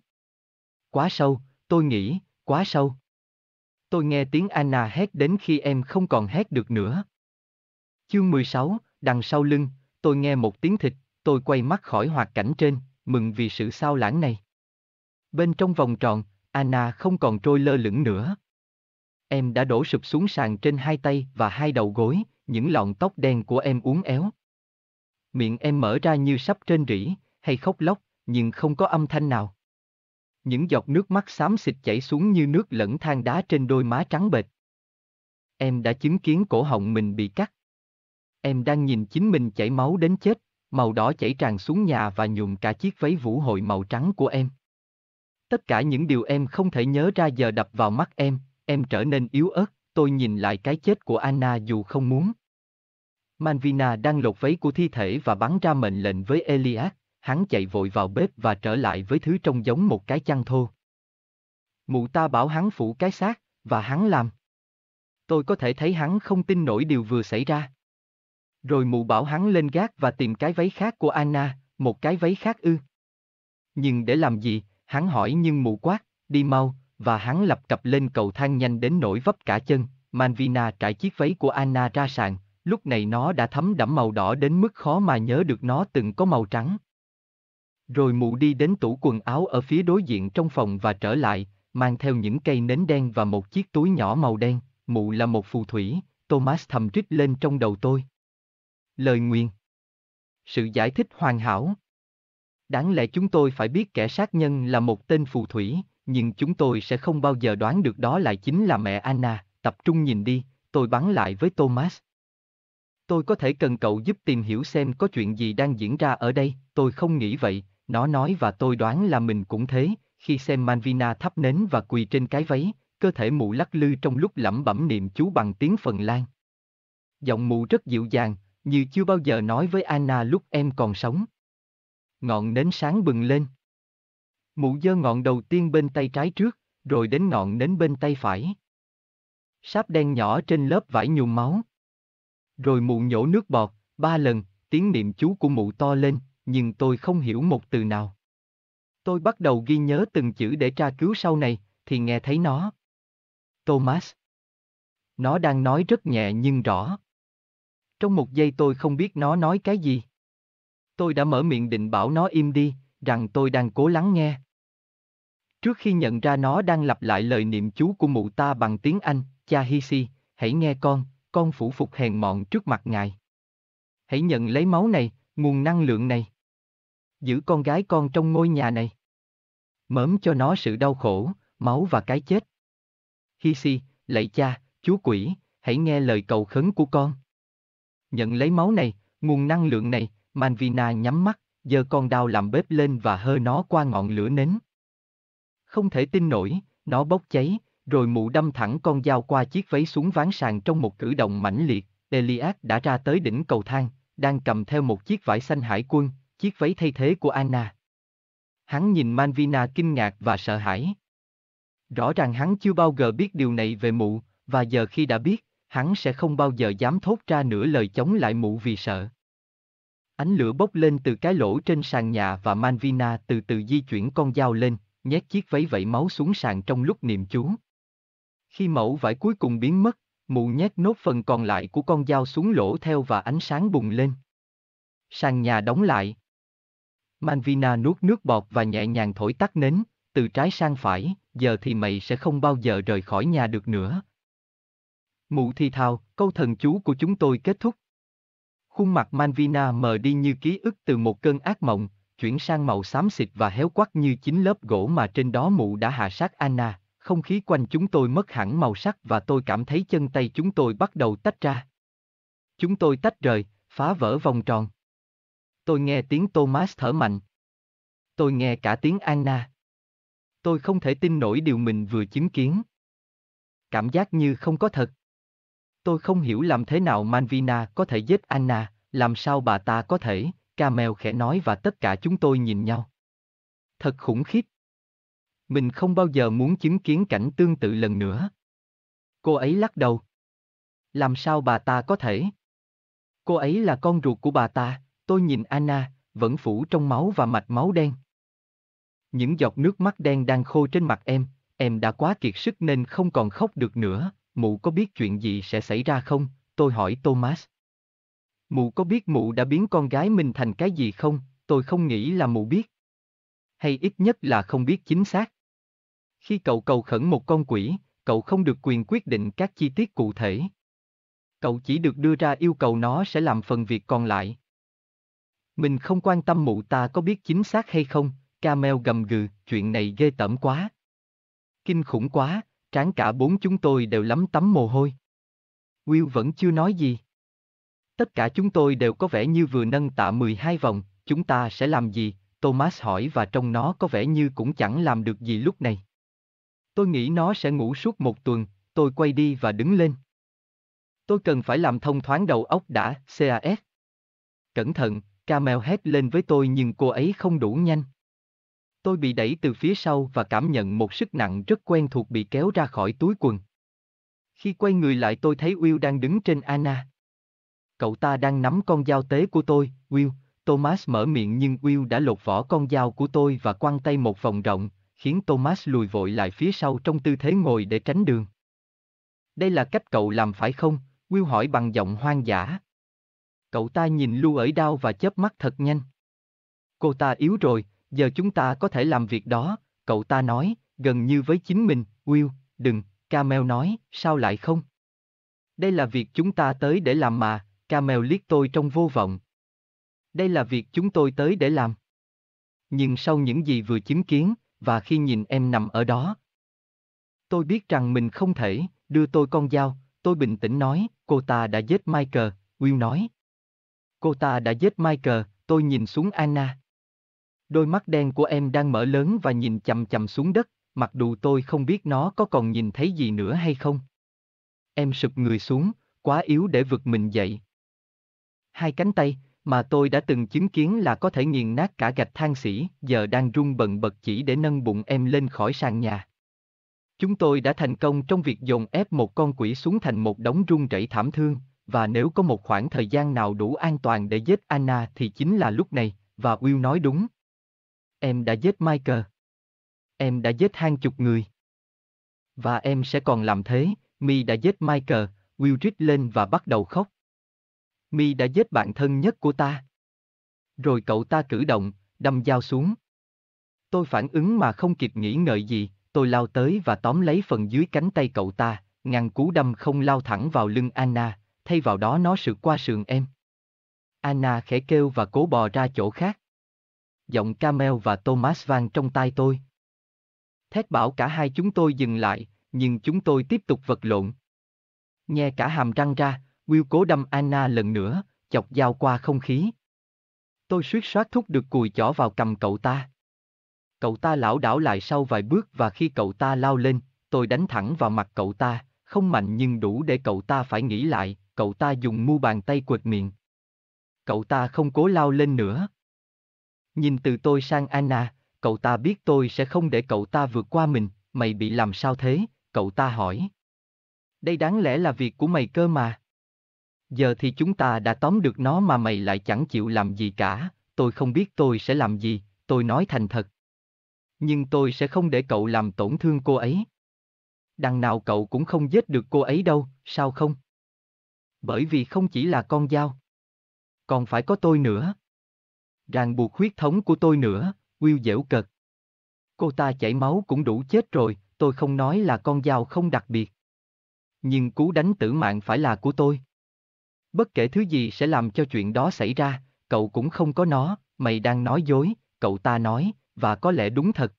Quá sâu, tôi nghĩ, quá sâu. Tôi nghe tiếng Anna hét đến khi em không còn hét được nữa. Chương 16, đằng sau lưng, tôi nghe một tiếng thịt, tôi quay mắt khỏi hoạt cảnh trên, mừng vì sự sao lãng này. Bên trong vòng tròn, Anna không còn trôi lơ lửng nữa. Em đã đổ sụp xuống sàn trên hai tay và hai đầu gối, những lọn tóc đen của em uốn éo. Miệng em mở ra như sắp trên rỉ, hay khóc lóc, nhưng không có âm thanh nào. Những giọt nước mắt xám xịt chảy xuống như nước lẫn than đá trên đôi má trắng bệch. Em đã chứng kiến cổ họng mình bị cắt. Em đang nhìn chính mình chảy máu đến chết, màu đỏ chảy tràn xuống nhà và nhuộm cả chiếc váy vũ hội màu trắng của em. Tất cả những điều em không thể nhớ ra giờ đập vào mắt em, em trở nên yếu ớt, tôi nhìn lại cái chết của Anna dù không muốn. Manvina đang lột váy của thi thể và bắn ra mệnh lệnh với Elias, hắn chạy vội vào bếp và trở lại với thứ trông giống một cái chăn thô. Mụ ta bảo hắn phủ cái xác, và hắn làm. Tôi có thể thấy hắn không tin nổi điều vừa xảy ra. Rồi mụ bảo hắn lên gác và tìm cái váy khác của Anna, một cái váy khác ư. Nhưng để làm gì, hắn hỏi nhưng mụ quát, đi mau, và hắn lập cập lên cầu thang nhanh đến nỗi vấp cả chân, Manvina trải chiếc váy của Anna ra sàn, lúc này nó đã thấm đẫm màu đỏ đến mức khó mà nhớ được nó từng có màu trắng. Rồi mụ đi đến tủ quần áo ở phía đối diện trong phòng và trở lại, mang theo những cây nến đen và một chiếc túi nhỏ màu đen, mụ là một phù thủy, Thomas thầm rít lên trong đầu tôi. Lời nguyên, Sự giải thích hoàn hảo. Đáng lẽ chúng tôi phải biết kẻ sát nhân là một tên phù thủy, nhưng chúng tôi sẽ không bao giờ đoán được đó lại chính là mẹ Anna, tập trung nhìn đi, tôi bắn lại với Thomas. Tôi có thể cần cậu giúp tìm hiểu xem có chuyện gì đang diễn ra ở đây, tôi không nghĩ vậy, nó nói và tôi đoán là mình cũng thế, khi xem Manvina thắp nến và quỳ trên cái váy, cơ thể mụ lắc lư trong lúc lẩm bẩm niệm chú bằng tiếng Phần Lan. Giọng mụ rất dịu dàng, như chưa bao giờ nói với Anna lúc em còn sống. Ngọn nến sáng bừng lên. Mụ giơ ngọn đầu tiên bên tay trái trước, rồi đến ngọn nến bên tay phải. Sáp đen nhỏ trên lớp vải nhuộm máu. Rồi mụ nhổ nước bọt, ba lần, tiếng niệm chú của mụ to lên, nhưng tôi không hiểu một từ nào. Tôi bắt đầu ghi nhớ từng chữ để tra cứu sau này, thì nghe thấy nó. Thomas. Nó đang nói rất nhẹ nhưng rõ. Trong một giây tôi không biết nó nói cái gì. Tôi đã mở miệng định bảo nó im đi, rằng tôi đang cố lắng nghe. Trước khi nhận ra nó đang lặp lại lời niệm chú của mụ ta bằng tiếng Anh, cha Hisi, hãy nghe con, con phủ phục hèn mọn trước mặt ngài. Hãy nhận lấy máu này, nguồn năng lượng này. Giữ con gái con trong ngôi nhà này. Mớm cho nó sự đau khổ, máu và cái chết. Hisi, lạy cha, chúa quỷ, hãy nghe lời cầu khấn của con. Nhận lấy máu này, nguồn năng lượng này, Manvina nhắm mắt, giơ con đao làm bếp lên và hơ nó qua ngọn lửa nến. Không thể tin nổi, nó bốc cháy, rồi mụ đâm thẳng con dao qua chiếc váy xuống ván sàn trong một cử động mãnh liệt, Elias đã ra tới đỉnh cầu thang, đang cầm theo một chiếc vải xanh hải quân, chiếc váy thay thế của Anna. Hắn nhìn Manvina kinh ngạc và sợ hãi. Rõ ràng hắn chưa bao giờ biết điều này về mụ, và giờ khi đã biết, hắn sẽ không bao giờ dám thốt ra nửa lời chống lại mụ vì sợ. Ánh lửa bốc lên từ cái lỗ trên sàn nhà và Manvina từ từ di chuyển con dao lên, nhét chiếc váy vẫy máu xuống sàn trong lúc niệm chú. Khi mẫu vải cuối cùng biến mất, mụ nhét nốt phần còn lại của con dao xuống lỗ theo và ánh sáng bùng lên. Sàn nhà đóng lại. Manvina nuốt nước bọt và nhẹ nhàng thổi tắt nến, từ trái sang phải, giờ thì mày sẽ không bao giờ rời khỏi nhà được nữa. Mụ thi thào, câu thần chú của chúng tôi kết thúc. Khuôn mặt Manvina mờ đi như ký ức từ một cơn ác mộng, chuyển sang màu xám xịt và héo quắc như chính lớp gỗ mà trên đó mụ đã hạ sát Anna, không khí quanh chúng tôi mất hẳn màu sắc và tôi cảm thấy chân tay chúng tôi bắt đầu tách ra. Chúng tôi tách rời, phá vỡ vòng tròn. Tôi nghe tiếng Thomas thở mạnh. Tôi nghe cả tiếng Anna. Tôi không thể tin nổi điều mình vừa chứng kiến. Cảm giác như không có thật. Tôi không hiểu làm thế nào Manvina có thể giết Anna, làm sao bà ta có thể, Camel khẽ nói và tất cả chúng tôi nhìn nhau. Thật khủng khiếp. Mình không bao giờ muốn chứng kiến cảnh tương tự lần nữa. Cô ấy lắc đầu. Làm sao bà ta có thể? Cô ấy là con ruột của bà ta, tôi nhìn Anna, vẫn phủ trong máu và mạch máu đen. Những giọt nước mắt đen đang khô trên mặt em, em đã quá kiệt sức nên không còn khóc được nữa, mụ có biết chuyện gì sẽ xảy ra không? Tôi hỏi Thomas. Mụ có biết mụ đã biến con gái mình thành cái gì không? Tôi không nghĩ là mụ biết. Hay ít nhất là không biết chính xác. Khi cậu cầu khẩn một con quỷ, cậu không được quyền quyết định các chi tiết cụ thể. Cậu chỉ được đưa ra yêu cầu nó sẽ làm phần việc còn lại. Mình không quan tâm mụ ta có biết chính xác hay không, Camel gầm gừ, chuyện này ghê tởm quá. Kinh khủng quá, trán cả bốn chúng tôi đều lắm tắm mồ hôi. Will vẫn chưa nói gì. Tất cả chúng tôi đều có vẻ như vừa nâng tạ 12 vòng, chúng ta sẽ làm gì? Thomas hỏi và trong nó có vẻ như cũng chẳng làm được gì lúc này. Tôi nghĩ nó sẽ ngủ suốt một tuần, tôi quay đi và đứng lên. Tôi cần phải làm thông thoáng đầu óc đã, CAS. Cẩn thận, Camel hét lên với tôi nhưng cô ấy không đủ nhanh. Tôi bị đẩy từ phía sau và cảm nhận một sức nặng rất quen thuộc bị kéo ra khỏi túi quần. Khi quay người lại tôi thấy Will đang đứng trên Anna. Cậu ta đang nắm con dao tế của tôi, Will. Thomas mở miệng nhưng Will đã lột vỏ con dao của tôi và quăng tay một vòng rộng, khiến Thomas lùi vội lại phía sau trong tư thế ngồi để tránh đường. Đây là cách cậu làm phải không? Will hỏi bằng giọng hoang dã. Cậu ta nhìn lưu ở đau và chớp mắt thật nhanh. Cô ta yếu rồi, giờ chúng ta có thể làm việc đó, cậu ta nói, gần như với chính mình, Will, đừng, Camel nói, sao lại không? Đây là việc chúng ta tới để làm mà, Camel liếc tôi trong vô vọng. Đây là việc chúng tôi tới để làm. Nhưng sau những gì vừa chứng kiến, và khi nhìn em nằm ở đó, tôi biết rằng mình không thể, đưa tôi con dao, tôi bình tĩnh nói, cô ta đã giết Michael, Will nói. Cô ta đã giết Michael, tôi nhìn xuống Anna. Đôi mắt đen của em đang mở lớn và nhìn chầm chầm xuống đất, mặc dù tôi không biết nó có còn nhìn thấy gì nữa hay không. Em sụp người xuống, quá yếu để vực mình dậy. Hai cánh tay, mà tôi đã từng chứng kiến là có thể nghiền nát cả gạch than xỉ, giờ đang rung bần bật chỉ để nâng bụng em lên khỏi sàn nhà. Chúng tôi đã thành công trong việc dồn ép một con quỷ xuống thành một đống rung rẩy thảm thương, và nếu có một khoảng thời gian nào đủ an toàn để giết Anna thì chính là lúc này, và Will nói đúng. Em đã giết Michael. Em đã giết hàng chục người. Và em sẽ còn làm thế, Mi đã giết Michael, Will rít lên và bắt đầu khóc. Mi đã giết bạn thân nhất của ta. Rồi cậu ta cử động, đâm dao xuống. Tôi phản ứng mà không kịp nghĩ ngợi gì, tôi lao tới và tóm lấy phần dưới cánh tay cậu ta, ngăn cú đâm không lao thẳng vào lưng Anna, thay vào đó nó sượt qua sườn em. Anna khẽ kêu và cố bò ra chỗ khác. Giọng Camel và Thomas vang trong tai tôi. Thét bảo cả hai chúng tôi dừng lại, nhưng chúng tôi tiếp tục vật lộn. Nghe cả hàm răng ra, Will cố đâm Anna lần nữa, chọc dao qua không khí. Tôi suýt soát thúc được cùi chỏ vào cầm cậu ta. Cậu ta lão đảo lại sau vài bước và khi cậu ta lao lên, tôi đánh thẳng vào mặt cậu ta, không mạnh nhưng đủ để cậu ta phải nghĩ lại, cậu ta dùng mu bàn tay quệt miệng. Cậu ta không cố lao lên nữa. Nhìn từ tôi sang Anna, cậu ta biết tôi sẽ không để cậu ta vượt qua mình, mày bị làm sao thế, cậu ta hỏi. Đây đáng lẽ là việc của mày cơ mà. Giờ thì chúng ta đã tóm được nó mà mày lại chẳng chịu làm gì cả, tôi không biết tôi sẽ làm gì, tôi nói thành thật. Nhưng tôi sẽ không để cậu làm tổn thương cô ấy. Đằng nào cậu cũng không giết được cô ấy đâu, sao không? Bởi vì không chỉ là con dao. Còn phải có tôi nữa. Ràng buộc huyết thống của tôi nữa, Will dễu cợt. Cô ta chảy máu cũng đủ chết rồi, tôi không nói là con dao không đặc biệt. Nhưng cú đánh tử mạng phải là của tôi. Bất kể thứ gì sẽ làm cho chuyện đó xảy ra, cậu cũng không có nó, mày đang nói dối, cậu ta nói, và có lẽ đúng thật.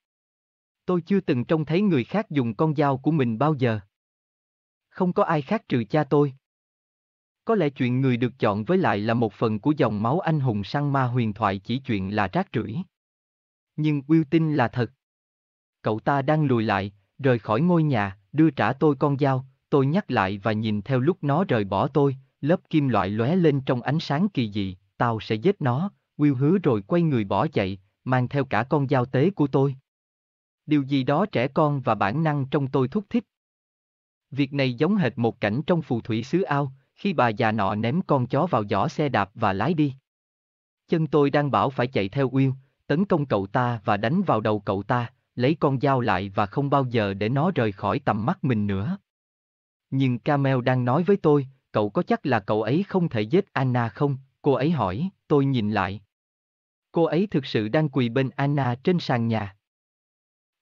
Tôi chưa từng trông thấy người khác dùng con dao của mình bao giờ. Không có ai khác trừ cha tôi. Có lẽ chuyện người được chọn với lại là một phần của dòng máu anh hùng săn ma huyền thoại chỉ chuyện là rác rưởi. Nhưng Will tin là thật. Cậu ta đang lùi lại, rời khỏi ngôi nhà, đưa trả tôi con dao, tôi nhắc lại và nhìn theo lúc nó rời bỏ tôi, lớp kim loại lóe lên trong ánh sáng kỳ dị, tao sẽ giết nó, Will hứa rồi quay người bỏ chạy, mang theo cả con dao tế của tôi. Điều gì đó trẻ con và bản năng trong tôi thúc thích. Việc này giống hệt một cảnh trong phù thủy xứ ao, khi bà già nọ ném con chó vào giỏ xe đạp và lái đi. Chân tôi đang bảo phải chạy theo Will, tấn công cậu ta và đánh vào đầu cậu ta, lấy con dao lại và không bao giờ để nó rời khỏi tầm mắt mình nữa. Nhưng Camel đang nói với tôi, cậu có chắc là cậu ấy không thể giết Anna không? Cô ấy hỏi, tôi nhìn lại. Cô ấy thực sự đang quỳ bên Anna trên sàn nhà.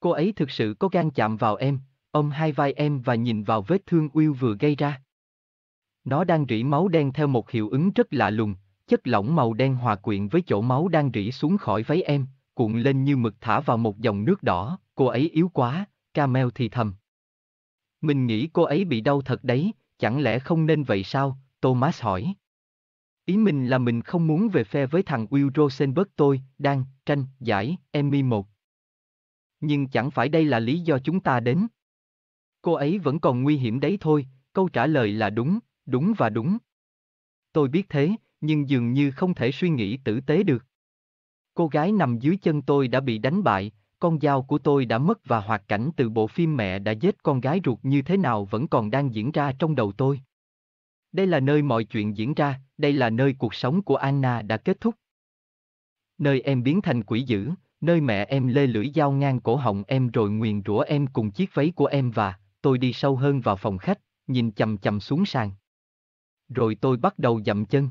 Cô ấy thực sự có gan chạm vào em, ôm hai vai em và nhìn vào vết thương Will vừa gây ra. Nó đang rỉ máu đen theo một hiệu ứng rất lạ lùng, chất lỏng màu đen hòa quyện với chỗ máu đang rỉ xuống khỏi váy em, cuộn lên như mực thả vào một dòng nước đỏ, cô ấy yếu quá, Camel thì thầm. Mình nghĩ cô ấy bị đau thật đấy, chẳng lẽ không nên vậy sao, Thomas hỏi. Ý mình là mình không muốn về phe với thằng Will Rosenberg tôi, đang, tranh, giải, Emmy một. Nhưng chẳng phải đây là lý do chúng ta đến. Cô ấy vẫn còn nguy hiểm đấy thôi, câu trả lời là đúng, đúng và đúng. Tôi biết thế, nhưng dường như không thể suy nghĩ tử tế được. Cô gái nằm dưới chân tôi đã bị đánh bại, con dao của tôi đã mất và hoạt cảnh từ bộ phim mẹ đã giết con gái ruột như thế nào vẫn còn đang diễn ra trong đầu tôi. Đây là nơi mọi chuyện diễn ra, đây là nơi cuộc sống của Anna đã kết thúc. Nơi em biến thành quỷ dữ, nơi mẹ em lê lưỡi dao ngang cổ họng em rồi nguyền rủa em cùng chiếc váy của em và, tôi đi sâu hơn vào phòng khách, nhìn chầm chầm xuống sàn. Rồi tôi bắt đầu dậm chân.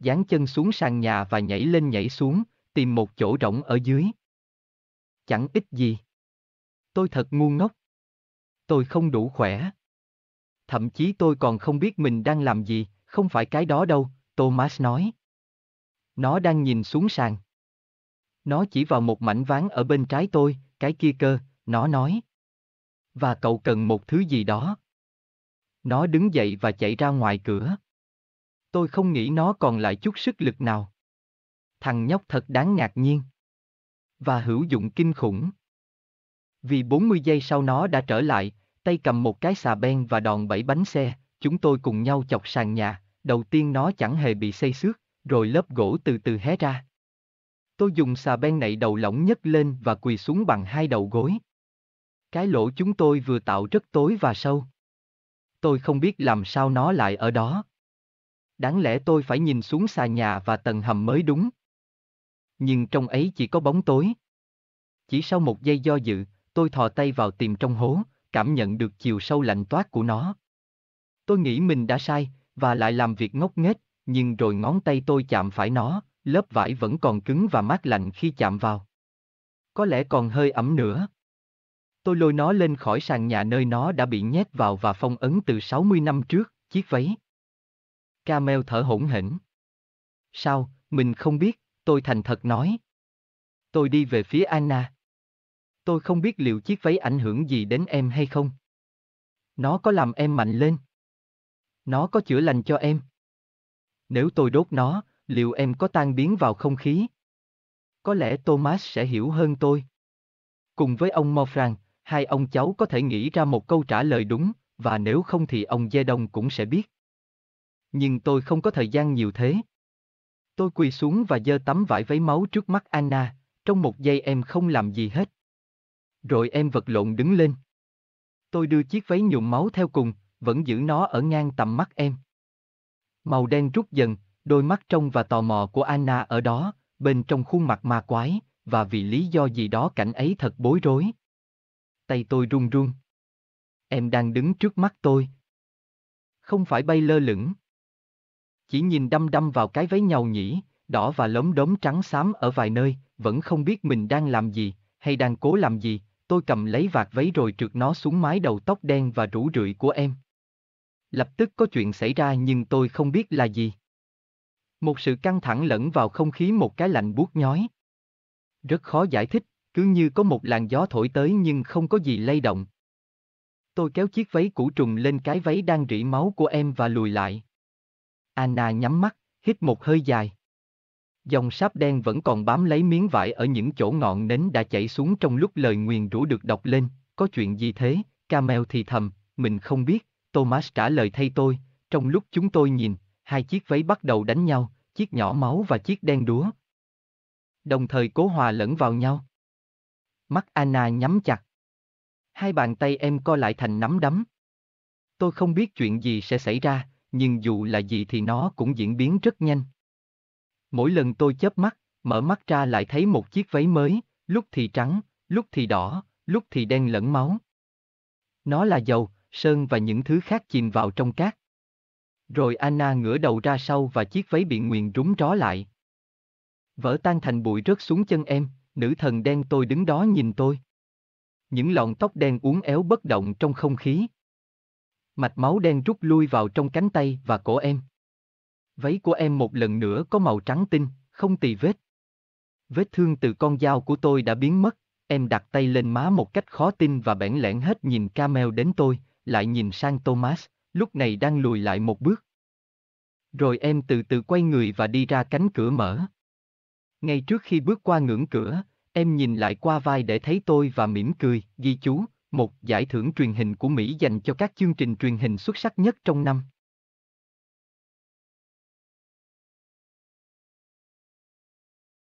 Dán chân xuống sàn nhà và nhảy lên nhảy xuống, tìm một chỗ rỗng ở dưới. Chẳng ích gì. Tôi thật ngu ngốc. Tôi không đủ khỏe. Thậm chí tôi còn không biết mình đang làm gì, không phải cái đó đâu, Thomas nói. Nó đang nhìn xuống sàn. Nó chỉ vào một mảnh ván ở bên trái tôi, cái kia cơ, nó nói. Và cậu cần một thứ gì đó. Nó đứng dậy và chạy ra ngoài cửa. Tôi không nghĩ nó còn lại chút sức lực nào. Thằng nhóc thật đáng ngạc nhiên. Và hữu dụng kinh khủng. Vì 40 giây sau nó đã trở lại, tay cầm một cái xà beng và đòn bẩy bánh xe, chúng tôi cùng nhau chọc sàn nhà, đầu tiên nó chẳng hề bị xây xước, rồi lớp gỗ từ từ hé ra. Tôi dùng xà beng này đầu lỏng nhấc lên và quỳ xuống bằng hai đầu gối. Cái lỗ chúng tôi vừa tạo rất tối và sâu. Tôi không biết làm sao nó lại ở đó. Đáng lẽ tôi phải nhìn xuống xà nhà và tầng hầm mới đúng. Nhưng trong ấy chỉ có bóng tối. Chỉ sau một giây do dự, tôi thò tay vào tìm trong hố, cảm nhận được chiều sâu lạnh toát của nó. Tôi nghĩ mình đã sai, và lại làm việc ngốc nghếch, nhưng rồi ngón tay tôi chạm phải nó, lớp vải vẫn còn cứng và mát lạnh khi chạm vào. Có lẽ còn hơi ẩm nữa. Tôi lôi nó lên khỏi sàn nhà nơi nó đã bị nhét vào và phong ấn từ 60 năm trước, chiếc váy. Camel thở hổn hển. Sao, mình không biết, tôi thành thật nói. Tôi đi về phía Anna. Tôi không biết liệu chiếc váy ảnh hưởng gì đến em hay không. Nó có làm em mạnh lên. Nó có chữa lành cho em. Nếu tôi đốt nó, liệu em có tan biến vào không khí? Có lẽ Thomas sẽ hiểu hơn tôi. Cùng với ông Morfran, hai ông cháu có thể nghĩ ra một câu trả lời đúng, và nếu không thì ông Dê Đông cũng sẽ biết. Nhưng tôi không có thời gian nhiều thế. Tôi quỳ xuống và giơ tấm vải váy máu trước mắt Anna, trong một giây em không làm gì hết. Rồi em vật lộn đứng lên. Tôi đưa chiếc váy nhuộm máu theo cùng, vẫn giữ nó ở ngang tầm mắt em. Màu đen rút dần, đôi mắt trong và tò mò của Anna ở đó, bên trong khuôn mặt ma quái, và vì lý do gì đó cảnh ấy thật bối rối. Tay tôi run run. Em đang đứng trước mắt tôi. Không phải bay lơ lửng. Chỉ nhìn đăm đăm vào cái váy nhầu nhĩ, đỏ và lốm đốm trắng xám ở vài nơi, vẫn không biết mình đang làm gì, hay đang cố làm gì, tôi cầm lấy vạt váy rồi trượt nó xuống mái đầu tóc đen và rủ rượi của em. Lập tức có chuyện xảy ra nhưng tôi không biết là gì. Một sự căng thẳng lẫn vào không khí một cái lạnh buốt nhói. Rất khó giải thích, cứ như có một làn gió thổi tới nhưng không có gì lay động. Tôi kéo chiếc váy cũ trùng lên cái váy đang rỉ máu của em và lùi lại. Anna nhắm mắt, hít một hơi dài. Dòng sáp đen vẫn còn bám lấy miếng vải ở những chỗ ngọn nến đã chảy xuống trong lúc lời nguyền rủa được đọc lên, có chuyện gì thế, Camel thì thầm, mình không biết, Thomas trả lời thay tôi, trong lúc chúng tôi nhìn, hai chiếc váy bắt đầu đánh nhau, chiếc nhỏ máu và chiếc đen đúa. Đồng thời cố hòa lẫn vào nhau. Mắt Anna nhắm chặt. Hai bàn tay em co lại thành nắm đấm. Tôi không biết chuyện gì sẽ xảy ra, nhưng dù là gì thì nó cũng diễn biến rất nhanh. Mỗi lần tôi chớp mắt, mở mắt ra lại thấy một chiếc váy mới, lúc thì trắng, lúc thì đỏ, lúc thì đen lẫn máu. Nó là dầu, sơn và những thứ khác chìm vào trong cát. Rồi Anna ngửa đầu ra sau và chiếc váy bị nguyền rúng ró lại. Vỡ tan thành bụi rớt xuống chân em, nữ thần đen tôi đứng đó nhìn tôi. Những lọn tóc đen uốn éo bất động trong không khí. Mạch máu đen rút lui vào trong cánh tay và cổ em. Váy của em một lần nữa có màu trắng tinh, không tì vết. Vết thương từ con dao của tôi đã biến mất, em đặt tay lên má một cách khó tin và bẽn lẽn hết nhìn Camel đến tôi, lại nhìn sang Thomas, lúc này đang lùi lại một bước. Rồi em từ từ quay người và đi ra cánh cửa mở. Ngay trước khi bước qua ngưỡng cửa, em nhìn lại qua vai để thấy tôi và mỉm cười, ghi chú, một giải thưởng truyền hình của Mỹ dành cho các chương trình truyền hình xuất sắc nhất trong năm.